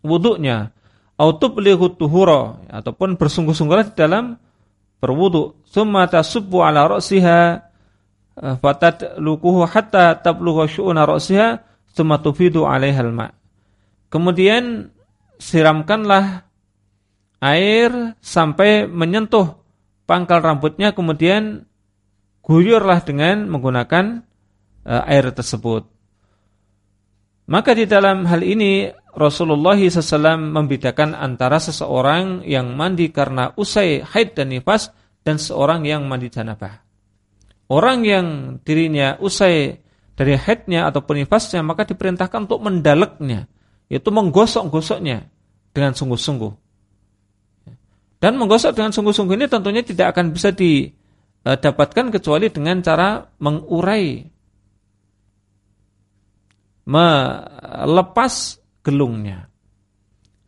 wuduknya. Autub lihut tuhuro ataupun bersungguh-sungguhlah di dalam berwudu summa tasubbu ala ra'siha eh, fatat lukuhu hatta tablugha syu'una ra'siha summa tufidu 'alaiha al-ma kemudian siramkanlah air sampai menyentuh pangkal rambutnya kemudian guyurlah dengan menggunakan uh, air tersebut maka di dalam hal ini Rasulullah SAW membedakan antara seseorang yang mandi karena usai haid dan nifas dan seorang yang mandi janabah. Orang yang dirinya usai dari haidnya ataupun nifasnya maka diperintahkan untuk mendaleknya, yaitu menggosok-gosoknya dengan sungguh-sungguh. Dan menggosok dengan sungguh-sungguh ini tentunya tidak akan bisa didapatkan kecuali dengan cara mengurai, melepas gelungnya.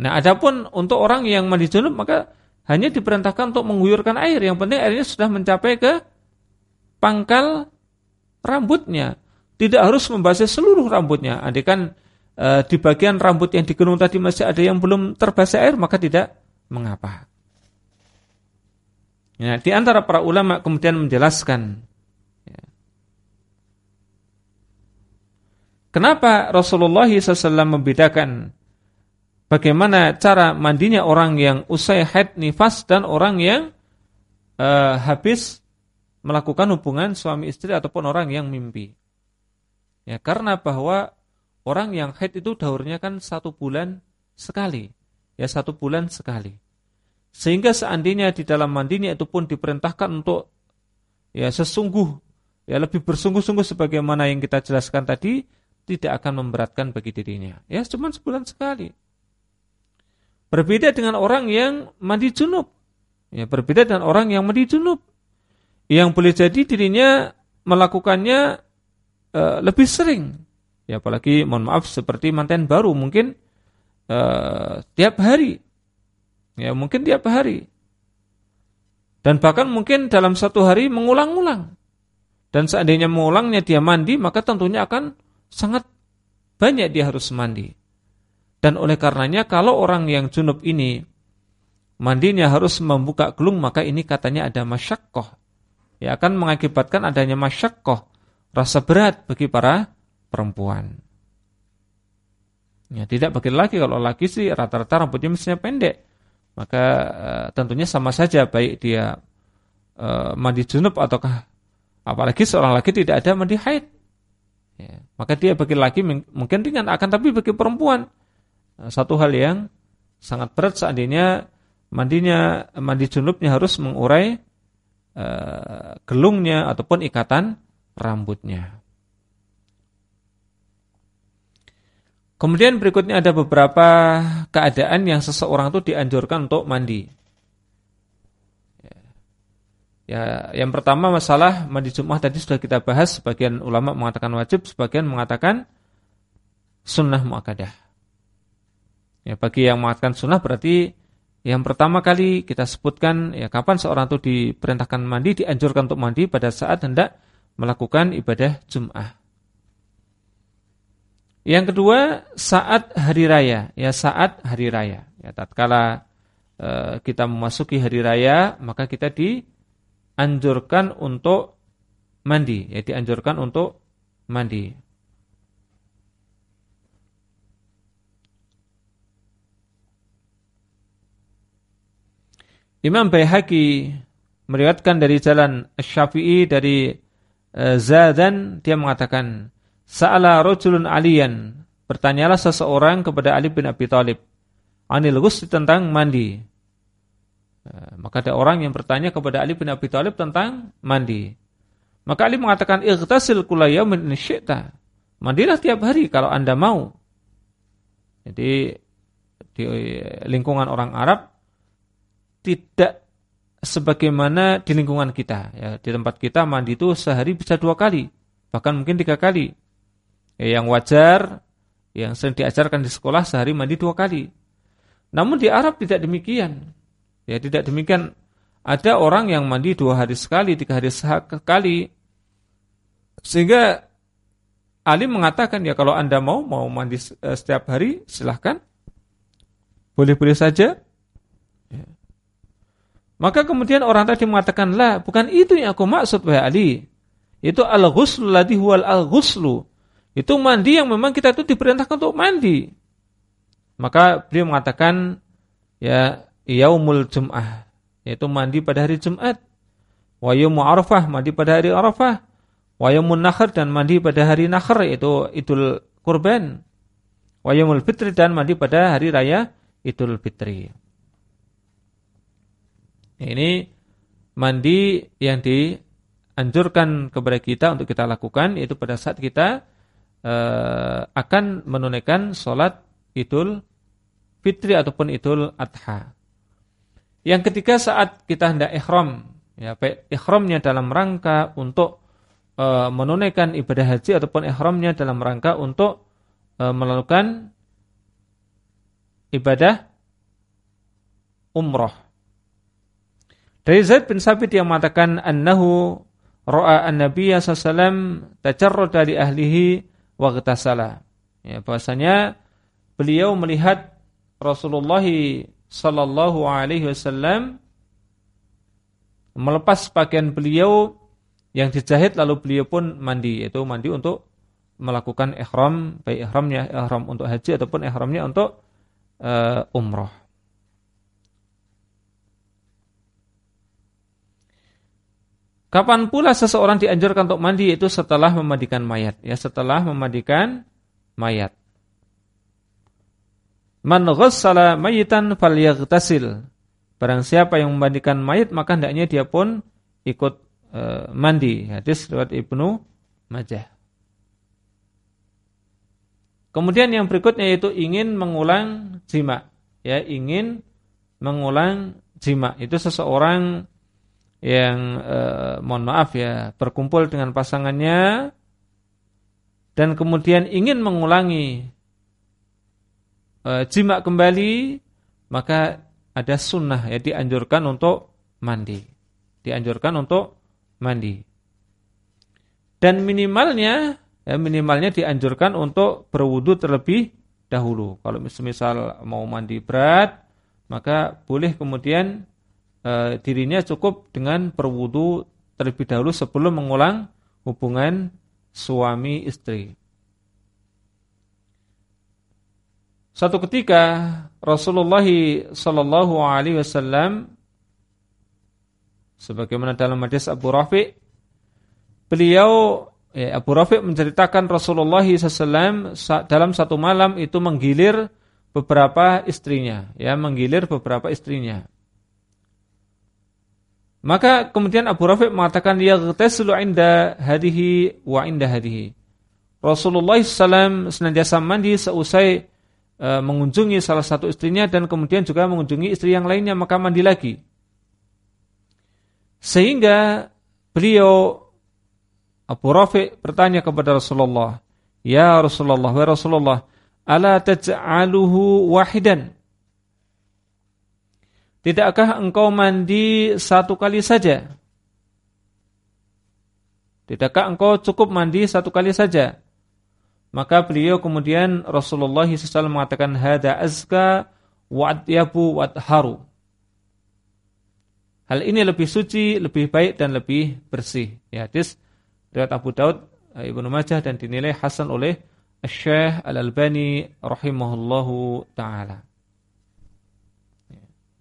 Nah, adapun untuk orang yang mandi junub maka hanya diperintahkan untuk mengguyurkan air. Yang penting airnya sudah mencapai ke pangkal rambutnya. Tidak harus membasuh seluruh rambutnya. Andai kan e, di bagian rambut yang digenung tadi masih ada yang belum terbasuh air, maka tidak mengapa. Ya, di antara para ulama kemudian menjelaskan ya. Kenapa Rasulullah SAW membedakan bagaimana cara mandinya orang yang usai haid nifas dan orang yang uh, habis melakukan hubungan suami istri ataupun orang yang mimpi. Ya, karena bahwa orang yang haid itu daurnya kan satu bulan sekali. Ya, satu bulan sekali. Sehingga seandainya di dalam mandinya itu pun diperintahkan untuk ya sesungguh ya lebih bersungguh-sungguh sebagaimana yang kita jelaskan tadi tidak akan memberatkan bagi dirinya. Ya, cuma sebulan sekali. Berbeda dengan orang yang mandi junub. Ya, berbeda dengan orang yang mandi junub. Yang boleh jadi dirinya melakukannya uh, lebih sering. Ya, apalagi mohon maaf seperti manten baru mungkin uh, tiap hari. Ya, mungkin tiap hari. Dan bahkan mungkin dalam satu hari mengulang-ulang. Dan seandainya mengulangnya dia mandi, maka tentunya akan sangat banyak dia harus mandi. Dan oleh karenanya kalau orang yang junub ini mandinya harus membuka gelung maka ini katanya ada masyakoh. Ya akan mengakibatkan adanya masyakoh, rasa berat bagi para perempuan. Ya, tidak bagi laki kalau laki sih rata-rata rambutnya mestinya pendek. Maka uh, tentunya sama saja baik dia uh, mandi junub ataukah apalagi seorang laki tidak ada mandi haid. Ya, maka dia bagi laki mungkin ringan akan tapi bagi perempuan satu hal yang sangat berat seandainya mandinya mandi junubnya harus mengurai uh, gelungnya ataupun ikatan rambutnya. Kemudian berikutnya ada beberapa keadaan yang seseorang itu dianjurkan untuk mandi. Ya, yang pertama masalah mandi Jumat tadi sudah kita bahas, sebagian ulama mengatakan wajib, sebagian mengatakan sunnah muakkadah. Ya, bagi yang mengatakan sunnah berarti yang pertama kali kita sebutkan ya kapan seorang itu diperintahkan mandi, dianjurkan untuk mandi pada saat hendak melakukan ibadah Jum'ah. Yang kedua, saat hari raya, ya saat hari raya. Ya tatkala e, kita memasuki hari raya, maka kita dianjurkan untuk mandi, ya dianjurkan untuk mandi. Imam Baihaqi meriwayatkan dari jalan Syafi'i dari uh, Zadan dia mengatakan Sa'ala rajulun aliyan bertanyalah seseorang kepada Ali bin Abi Thalib anil ghusl tentang mandi. Uh, maka ada orang yang bertanya kepada Ali bin Abi Thalib tentang mandi. Maka Ali mengatakan ightasil kula yaumin syi'ta. Mandilah tiap hari kalau Anda mau. Jadi di lingkungan orang Arab tidak sebagaimana di lingkungan kita. Ya, di tempat kita mandi itu sehari bisa dua kali, bahkan mungkin tiga kali. Ya, yang wajar, yang sering diajarkan di sekolah sehari mandi dua kali. Namun di Arab tidak demikian. Ya, tidak demikian. Ada orang yang mandi dua hari sekali, tiga hari sekali. Sehingga Ali mengatakan ya kalau anda mau mau mandi eh, setiap hari silahkan, boleh-boleh saja. Maka kemudian orang tadi mengatakan, lah bukan itu yang aku maksud wahai Ali. Itu al-ghuslu ladhi huwal al-ghuslu. Itu mandi yang memang kita itu diperintahkan untuk mandi. Maka beliau mengatakan, ya yaumul jum'ah. Yaitu mandi pada hari Jumat. Wa yaumu arafah, mandi pada hari arafah. Wa yaumun dan mandi pada hari nakhr, yaitu idul kurban. Wa yaumul fitri dan mandi pada hari raya idul fitri. Ini mandi yang dianjurkan kepada kita untuk kita lakukan yaitu pada saat kita uh, akan menunaikan sholat idul fitri ataupun idul adha. Yang ketiga saat kita hendak ikhram, ya baik ikhramnya dalam rangka untuk uh, menunaikan ibadah haji ataupun ikhramnya dalam rangka untuk uh, melakukan ibadah umroh. Dari Zaid bin Sabit yang mengatakan annahu ra'a an-nabiyya sallallahu tajarrada li ahlihi wa ghtasala. Ya, bahwasanya beliau melihat Rasulullah sallallahu alaihi wasallam melepas pakaian beliau yang dijahit lalu beliau pun mandi yaitu mandi untuk melakukan ihram baik ihramnya ihram untuk haji ataupun ihramnya untuk uh, umroh. Kapan pula seseorang dianjurkan untuk mandi itu setelah memandikan mayat ya setelah memandikan mayat. Man ghassala mayitan falyaghtasil. Barang siapa yang memandikan mayat maka hendaknya dia pun ikut uh, mandi. Hadis riwayat Ibnu Majah. Kemudian yang berikutnya yaitu ingin mengulang jima. Ya, ingin mengulang jima. Itu seseorang yang eh, mohon maaf ya, berkumpul dengan pasangannya dan kemudian ingin mengulangi eh, jima kembali, maka ada sunnah ya dianjurkan untuk mandi. Dianjurkan untuk mandi. Dan minimalnya ya, minimalnya dianjurkan untuk berwudu terlebih dahulu. Kalau misal mau mandi berat, maka boleh kemudian e, dirinya cukup dengan berwudu terlebih dahulu sebelum mengulang hubungan suami istri. Satu ketika Rasulullah Shallallahu Alaihi Wasallam, sebagaimana dalam hadis Abu Rafi, beliau ya, Abu Rafiq menceritakan Rasulullah SAW dalam satu malam itu menggilir beberapa istrinya, ya menggilir beberapa istrinya. Maka kemudian Abu Rafiq mengatakan yaghtasilu inda hadihi wa inda hadihi. Rasulullah SAW senantiasa mandi seusai e, mengunjungi salah satu istrinya dan kemudian juga mengunjungi istri yang lainnya maka mandi lagi. Sehingga beliau Abu Rafi bertanya kepada Rasulullah, "Ya Rasulullah, wa Rasulullah, ala taj'aluhu wahidan?" Tidakkah engkau mandi satu kali saja? Tidakkah engkau cukup mandi satu kali saja? Maka beliau kemudian Rasulullah SAW mengatakan hada azka wa atyabu wa haru. Hal ini lebih suci, lebih baik dan lebih bersih. Ya, hadis riwayat Abu Daud, eh, Ibnu Majah dan dinilai hasan oleh Syekh Al-Albani rahimahullahu taala.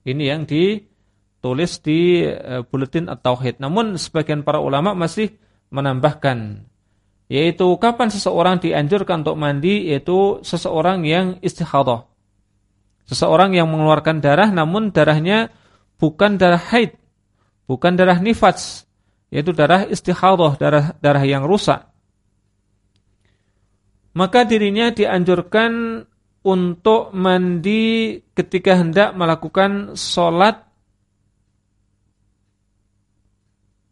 Ini yang ditulis di uh, buletin At-Tauhid. Namun sebagian para ulama masih menambahkan yaitu kapan seseorang dianjurkan untuk mandi yaitu seseorang yang istihadah. Seseorang yang mengeluarkan darah namun darahnya bukan darah haid, bukan darah nifas, yaitu darah istihadah, darah darah yang rusak. Maka dirinya dianjurkan untuk mandi ketika hendak melakukan sholat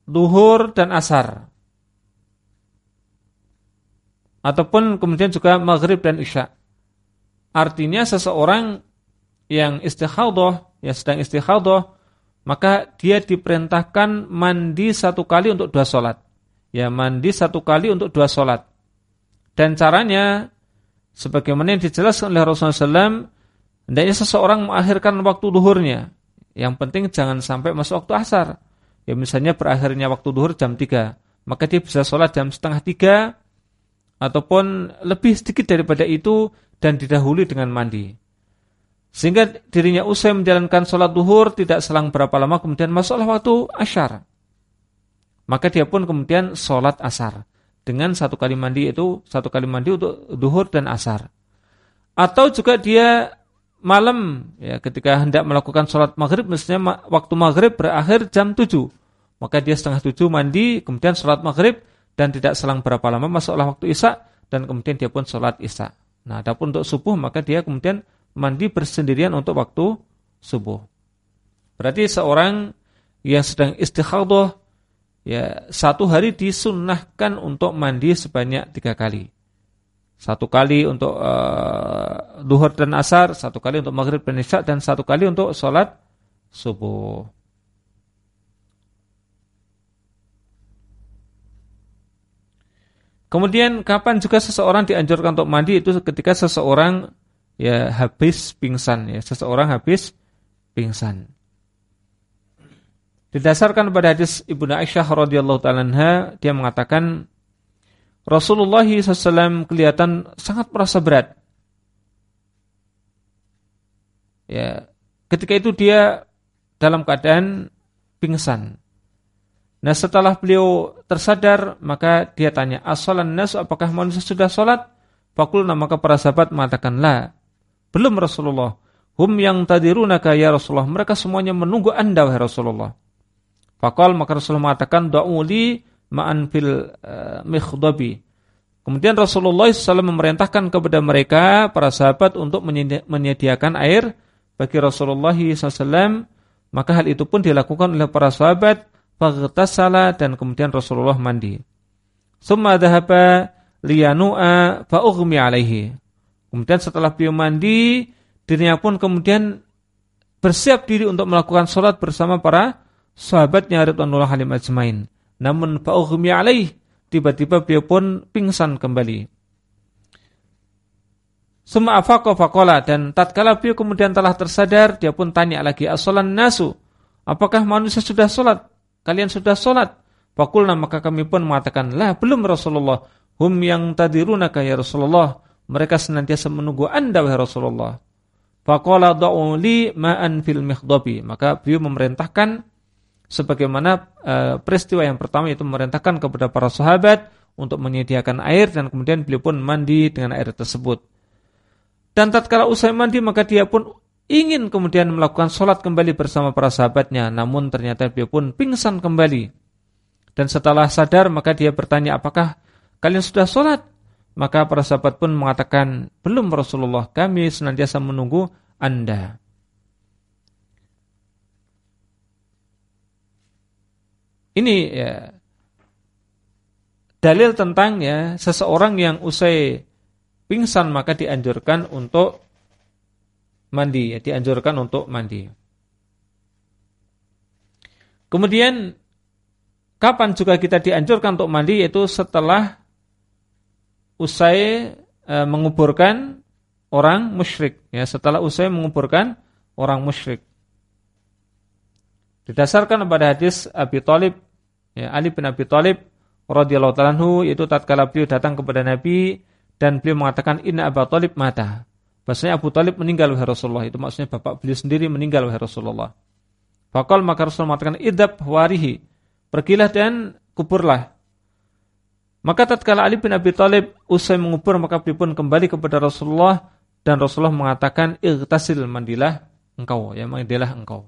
duhur dan asar. Ataupun kemudian juga maghrib dan isya. Artinya seseorang yang istihadah, yang sedang istihadah, maka dia diperintahkan mandi satu kali untuk dua sholat. Ya, mandi satu kali untuk dua sholat. Dan caranya, sebagaimana yang dijelaskan oleh Rasulullah SAW, hendaknya seseorang mengakhirkan waktu duhurnya. Yang penting jangan sampai masuk waktu asar. Ya misalnya berakhirnya waktu duhur jam 3, maka dia bisa sholat jam setengah 3, ataupun lebih sedikit daripada itu, dan didahului dengan mandi. Sehingga dirinya usai menjalankan sholat duhur tidak selang berapa lama kemudian masuklah waktu asyar. Maka dia pun kemudian sholat asar. Dengan satu kali mandi itu, satu kali mandi untuk duhur dan asar. Atau juga dia malam ya ketika hendak melakukan sholat maghrib, mestinya waktu maghrib berakhir jam 7. Maka dia setengah 7 mandi, kemudian sholat maghrib, dan tidak selang berapa lama masuklah waktu isya, dan kemudian dia pun sholat isya. Nah, adapun untuk subuh, maka dia kemudian mandi bersendirian untuk waktu subuh. Berarti seorang yang sedang istikhadah ya satu hari disunnahkan untuk mandi sebanyak tiga kali. Satu kali untuk eh, duhur dan asar, satu kali untuk maghrib dan isya, dan satu kali untuk sholat subuh. Kemudian kapan juga seseorang dianjurkan untuk mandi itu ketika seseorang ya habis pingsan ya, seseorang habis pingsan. Didasarkan pada hadis Ibnu Aisyah radhiyallahu taala dia mengatakan Rasulullah SAW kelihatan sangat merasa berat. Ya, ketika itu dia dalam keadaan pingsan. Nah setelah beliau tersadar maka dia tanya asolan nas apakah manusia sudah sholat? Fakulna maka para sahabat mengatakan la belum Rasulullah. Hum yang tadirunaka ya Rasulullah. Mereka semuanya menunggu anda wahai Rasulullah. Fakal maka Rasulullah mengatakan da'uli ma'an fil uh, mikhdabi. Kemudian Rasulullah SAW memerintahkan kepada mereka para sahabat untuk menyediakan air bagi Rasulullah SAW. Maka hal itu pun dilakukan oleh para sahabat faghtasala dan kemudian Rasulullah mandi. Summa dhahaba liyanu'a fa alaihi. Kemudian setelah beliau mandi, dirinya pun kemudian bersiap diri untuk melakukan sholat bersama para sahabatnya Ridwanullah halim ajmain. Namun fa alaihi, tiba-tiba beliau pun pingsan kembali. Summa afaqa faqala dan tatkala beliau kemudian telah tersadar, dia pun tanya lagi, "As-salan nasu?" Apakah manusia sudah sholat? kalian sudah sholat? Fakulna maka kami pun mengatakan, lah belum Rasulullah. Hum yang tadirunaka ya Rasulullah. Mereka senantiasa menunggu anda wahai Rasulullah. Faqala da'uli ma'an fil mikhdabi. Maka beliau memerintahkan sebagaimana uh, peristiwa yang pertama itu memerintahkan kepada para sahabat untuk menyediakan air dan kemudian beliau pun mandi dengan air tersebut. Dan tatkala usai mandi maka dia pun ingin kemudian melakukan sholat kembali bersama para sahabatnya, namun ternyata dia pun pingsan kembali. Dan setelah sadar maka dia bertanya, apakah kalian sudah sholat? Maka para sahabat pun mengatakan, belum Rasulullah, kami senantiasa menunggu anda. Ini ya, dalil tentang ya seseorang yang usai pingsan maka dianjurkan untuk mandi, ya, dianjurkan untuk mandi. Kemudian kapan juga kita dianjurkan untuk mandi yaitu setelah usai e, menguburkan orang musyrik ya setelah usai menguburkan orang musyrik. Didasarkan pada hadis Abi Thalib ya Ali bin Abi Thalib radhiyallahu taala yaitu tatkala beliau datang kepada Nabi dan beliau mengatakan inna Abu Thalib mata. Bahasanya Abu Talib meninggal wahai Rasulullah. Itu maksudnya bapak beliau sendiri meninggal wahai Rasulullah. Fakal maka Rasulullah mengatakan idab warihi. Pergilah dan kuburlah. Maka tatkala Ali bin Abi Talib usai mengubur maka beliau pun kembali kepada Rasulullah dan Rasulullah mengatakan irtasil mandilah engkau ya mandilah engkau.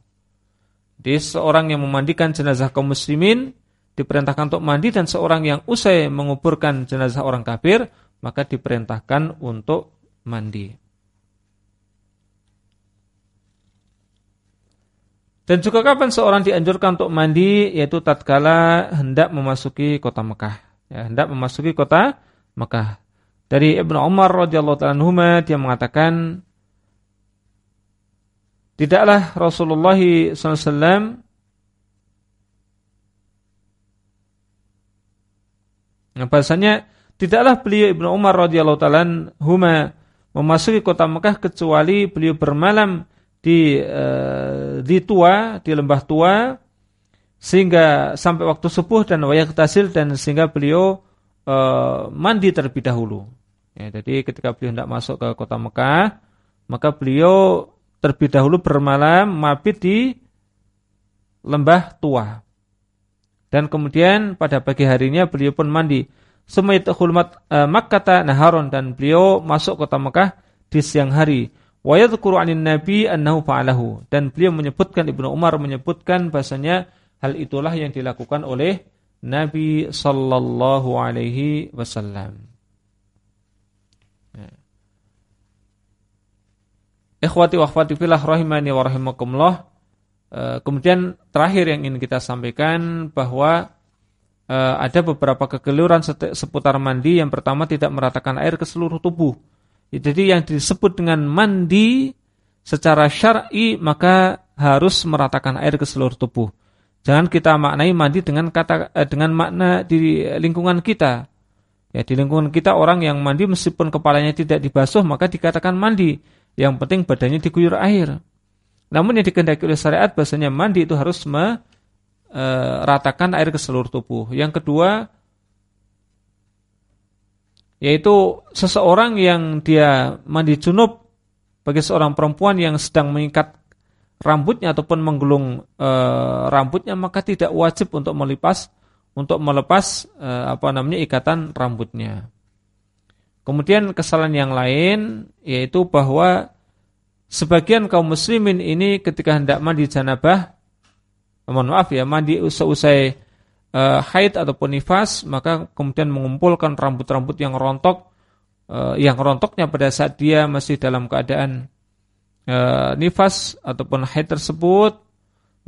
Jadi seorang yang memandikan jenazah kaum muslimin diperintahkan untuk mandi dan seorang yang usai menguburkan jenazah orang kafir maka diperintahkan untuk mandi. Dan juga kapan seorang dianjurkan untuk mandi yaitu tatkala hendak memasuki kota Mekah. Ya, hendak memasuki kota Mekah. Dari Ibnu Umar radhiyallahu taala dia mengatakan tidaklah Rasulullah SAW Nah, bahasanya tidaklah beliau Ibnu Umar radhiyallahu taala memasuki kota Mekah kecuali beliau bermalam di uh, di tua di lembah tua sehingga sampai waktu subuh dan wayak tasil dan sehingga beliau uh, mandi terlebih dahulu. Ya, jadi ketika beliau hendak masuk ke kota Mekah, maka beliau terlebih dahulu bermalam mabit di lembah tua. Dan kemudian pada pagi harinya beliau pun mandi. Semayit hulmat uh, Makkata naharon dan beliau masuk kota Mekah di siang hari. Wa yadhkuru 'anin nabi annahu fa'alahu dan beliau menyebutkan Ibnu Umar menyebutkan bahasanya hal itulah yang dilakukan oleh Nabi sallallahu alaihi wasallam. Ya. Ikhwati wa akhwati fillah rahimani wa rahimakumullah. Eh, kemudian terakhir yang ingin kita sampaikan bahwa eh, ada beberapa kekeliruan seputar mandi. Yang pertama tidak meratakan air ke seluruh tubuh. Jadi yang disebut dengan mandi secara syar'i maka harus meratakan air ke seluruh tubuh. Jangan kita maknai mandi dengan kata eh, dengan makna di lingkungan kita. Ya, di lingkungan kita orang yang mandi meskipun kepalanya tidak dibasuh maka dikatakan mandi. Yang penting badannya diguyur air. Namun yang dikehendaki oleh syariat bahasanya mandi itu harus meratakan e, air ke seluruh tubuh. Yang kedua yaitu seseorang yang dia mandi junub bagi seorang perempuan yang sedang mengikat rambutnya ataupun menggulung e, rambutnya maka tidak wajib untuk melipas untuk melepas eh, apa namanya ikatan rambutnya. Kemudian kesalahan yang lain yaitu bahwa sebagian kaum muslimin ini ketika hendak mandi janabah mohon maaf ya mandi usai-usai uh, haid ataupun nifas maka kemudian mengumpulkan rambut-rambut yang rontok uh, yang rontoknya pada saat dia masih dalam keadaan uh, nifas ataupun haid tersebut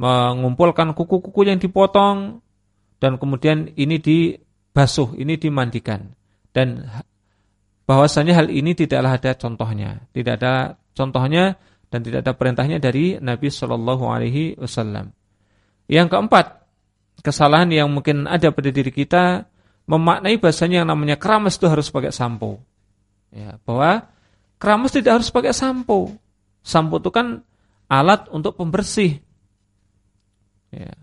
mengumpulkan kuku-kuku yang dipotong dan kemudian ini dibasuh, ini dimandikan. Dan bahwasanya hal ini tidaklah ada contohnya, tidak ada contohnya dan tidak ada perintahnya dari Nabi Shallallahu Alaihi Wasallam. Yang keempat, kesalahan yang mungkin ada pada diri kita memaknai bahasanya yang namanya keramas itu harus pakai sampo. Ya, bahwa keramas tidak harus pakai sampo. Sampo itu kan alat untuk pembersih. Ya.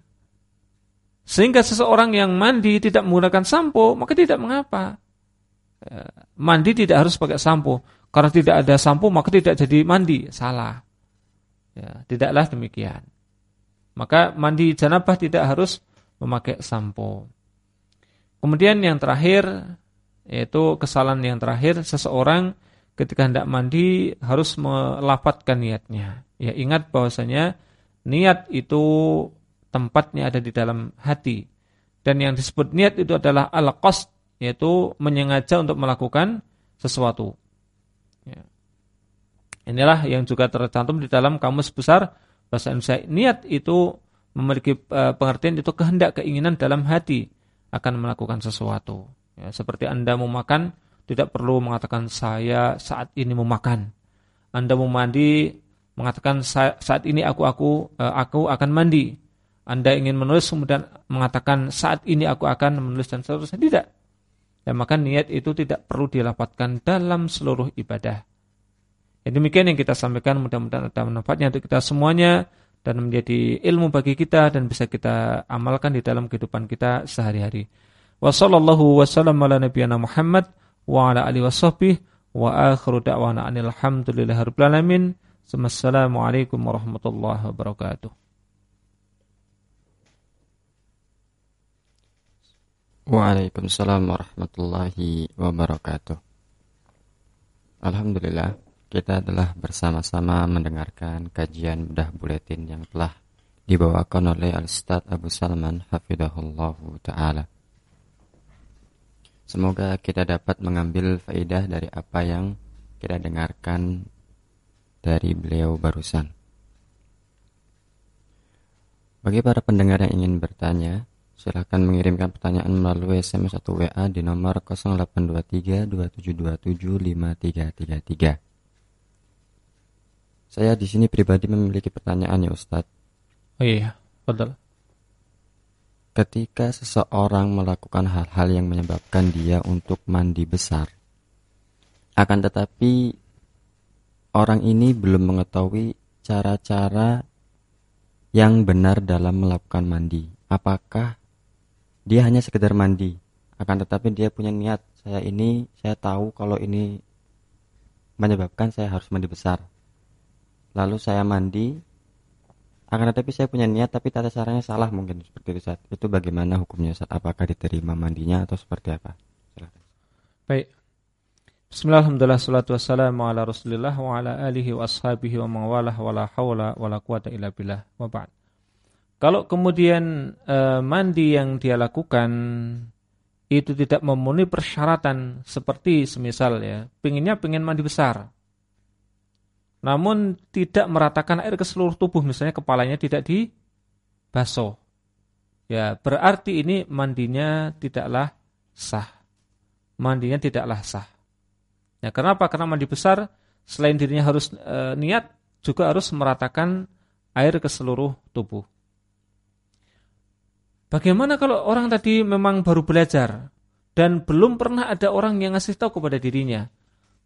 Sehingga seseorang yang mandi tidak menggunakan sampo, maka tidak mengapa. Ya, mandi tidak harus pakai sampo. Karena tidak ada sampo, maka tidak jadi mandi. Salah. Ya, tidaklah demikian. Maka mandi janabah tidak harus memakai sampo. Kemudian yang terakhir, yaitu kesalahan yang terakhir, seseorang ketika hendak mandi harus melapatkan niatnya. Ya ingat bahwasanya niat itu tempatnya ada di dalam hati. Dan yang disebut niat itu adalah al-qasd, yaitu menyengaja untuk melakukan sesuatu. Ya. Inilah yang juga tercantum di dalam kamus besar bahasa Indonesia. Niat itu memiliki uh, pengertian itu kehendak keinginan dalam hati akan melakukan sesuatu. Ya, seperti Anda mau makan, tidak perlu mengatakan saya saat ini mau makan. Anda mau mandi, mengatakan saat ini aku aku uh, aku akan mandi. Anda ingin menulis kemudian mengatakan saat ini aku akan menulis dan seterusnya. Tidak. Dan maka niat itu tidak perlu dilapatkan dalam seluruh ibadah. Ya, demikian yang kita sampaikan mudah-mudahan ada manfaatnya untuk kita semuanya dan menjadi ilmu bagi kita dan bisa kita amalkan di dalam kehidupan kita sehari-hari. Wassallallahu wasallam ala nabiyana Muhammad wa ala alihi washabbihi wa akhiru da'wana alamin. Wassalamualaikum warahmatullahi wabarakatuh. Waalaikumsalam warahmatullahi wabarakatuh. Alhamdulillah, kita telah bersama-sama mendengarkan kajian bedah buletin yang telah dibawakan oleh Al-Ustaz Abu Salman Hafidahullahu Ta'ala. Semoga kita dapat mengambil faidah dari apa yang kita dengarkan dari beliau barusan. Bagi para pendengar yang ingin bertanya, Silahkan mengirimkan pertanyaan melalui SMS atau WA di nomor 0823 2727 5333. Saya di sini pribadi memiliki pertanyaan ya Ustadz. Oh iya, betul. Ketika seseorang melakukan hal-hal yang menyebabkan dia untuk mandi besar, akan tetapi orang ini belum mengetahui cara-cara yang benar dalam melakukan mandi. Apakah dia hanya sekedar mandi. Akan tetapi dia punya niat saya ini saya tahu kalau ini menyebabkan saya harus mandi besar. Lalu saya mandi. Akan tetapi saya punya niat tapi tata caranya salah mungkin seperti itu saat itu bagaimana hukumnya saat apakah diterima mandinya atau seperti apa? Silahkan. baik. Bismillahirrahmanirrahim salatu wassalamu ala rasulillah wa ala alihi wa ashabihi wa mawalah wa la hawla wa quwata illa billah. Wa ba'd kalau kemudian e, mandi yang dia lakukan itu tidak memenuhi persyaratan seperti semisal ya, pinginnya pingin mandi besar. Namun tidak meratakan air ke seluruh tubuh, misalnya kepalanya tidak dibasuh. Ya, berarti ini mandinya tidaklah sah. Mandinya tidaklah sah. Ya, kenapa? Karena mandi besar selain dirinya harus e, niat juga harus meratakan air ke seluruh tubuh. Bagaimana kalau orang tadi memang baru belajar dan belum pernah ada orang yang ngasih tahu kepada dirinya.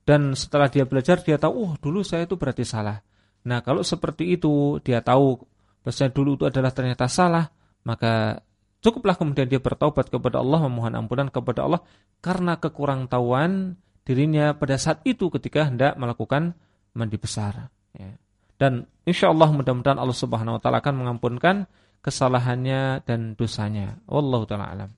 Dan setelah dia belajar dia tahu, oh dulu saya itu berarti salah. Nah kalau seperti itu dia tahu bahwa dulu itu adalah ternyata salah, maka cukuplah kemudian dia bertaubat kepada Allah, memohon ampunan kepada Allah karena kekurang tahuan dirinya pada saat itu ketika hendak melakukan mandi besar. Ya. Dan insya Allah mudah-mudahan Allah Subhanahu Wa Taala akan mengampunkan kesalahannya dan dosanya. Wallahu taala alam.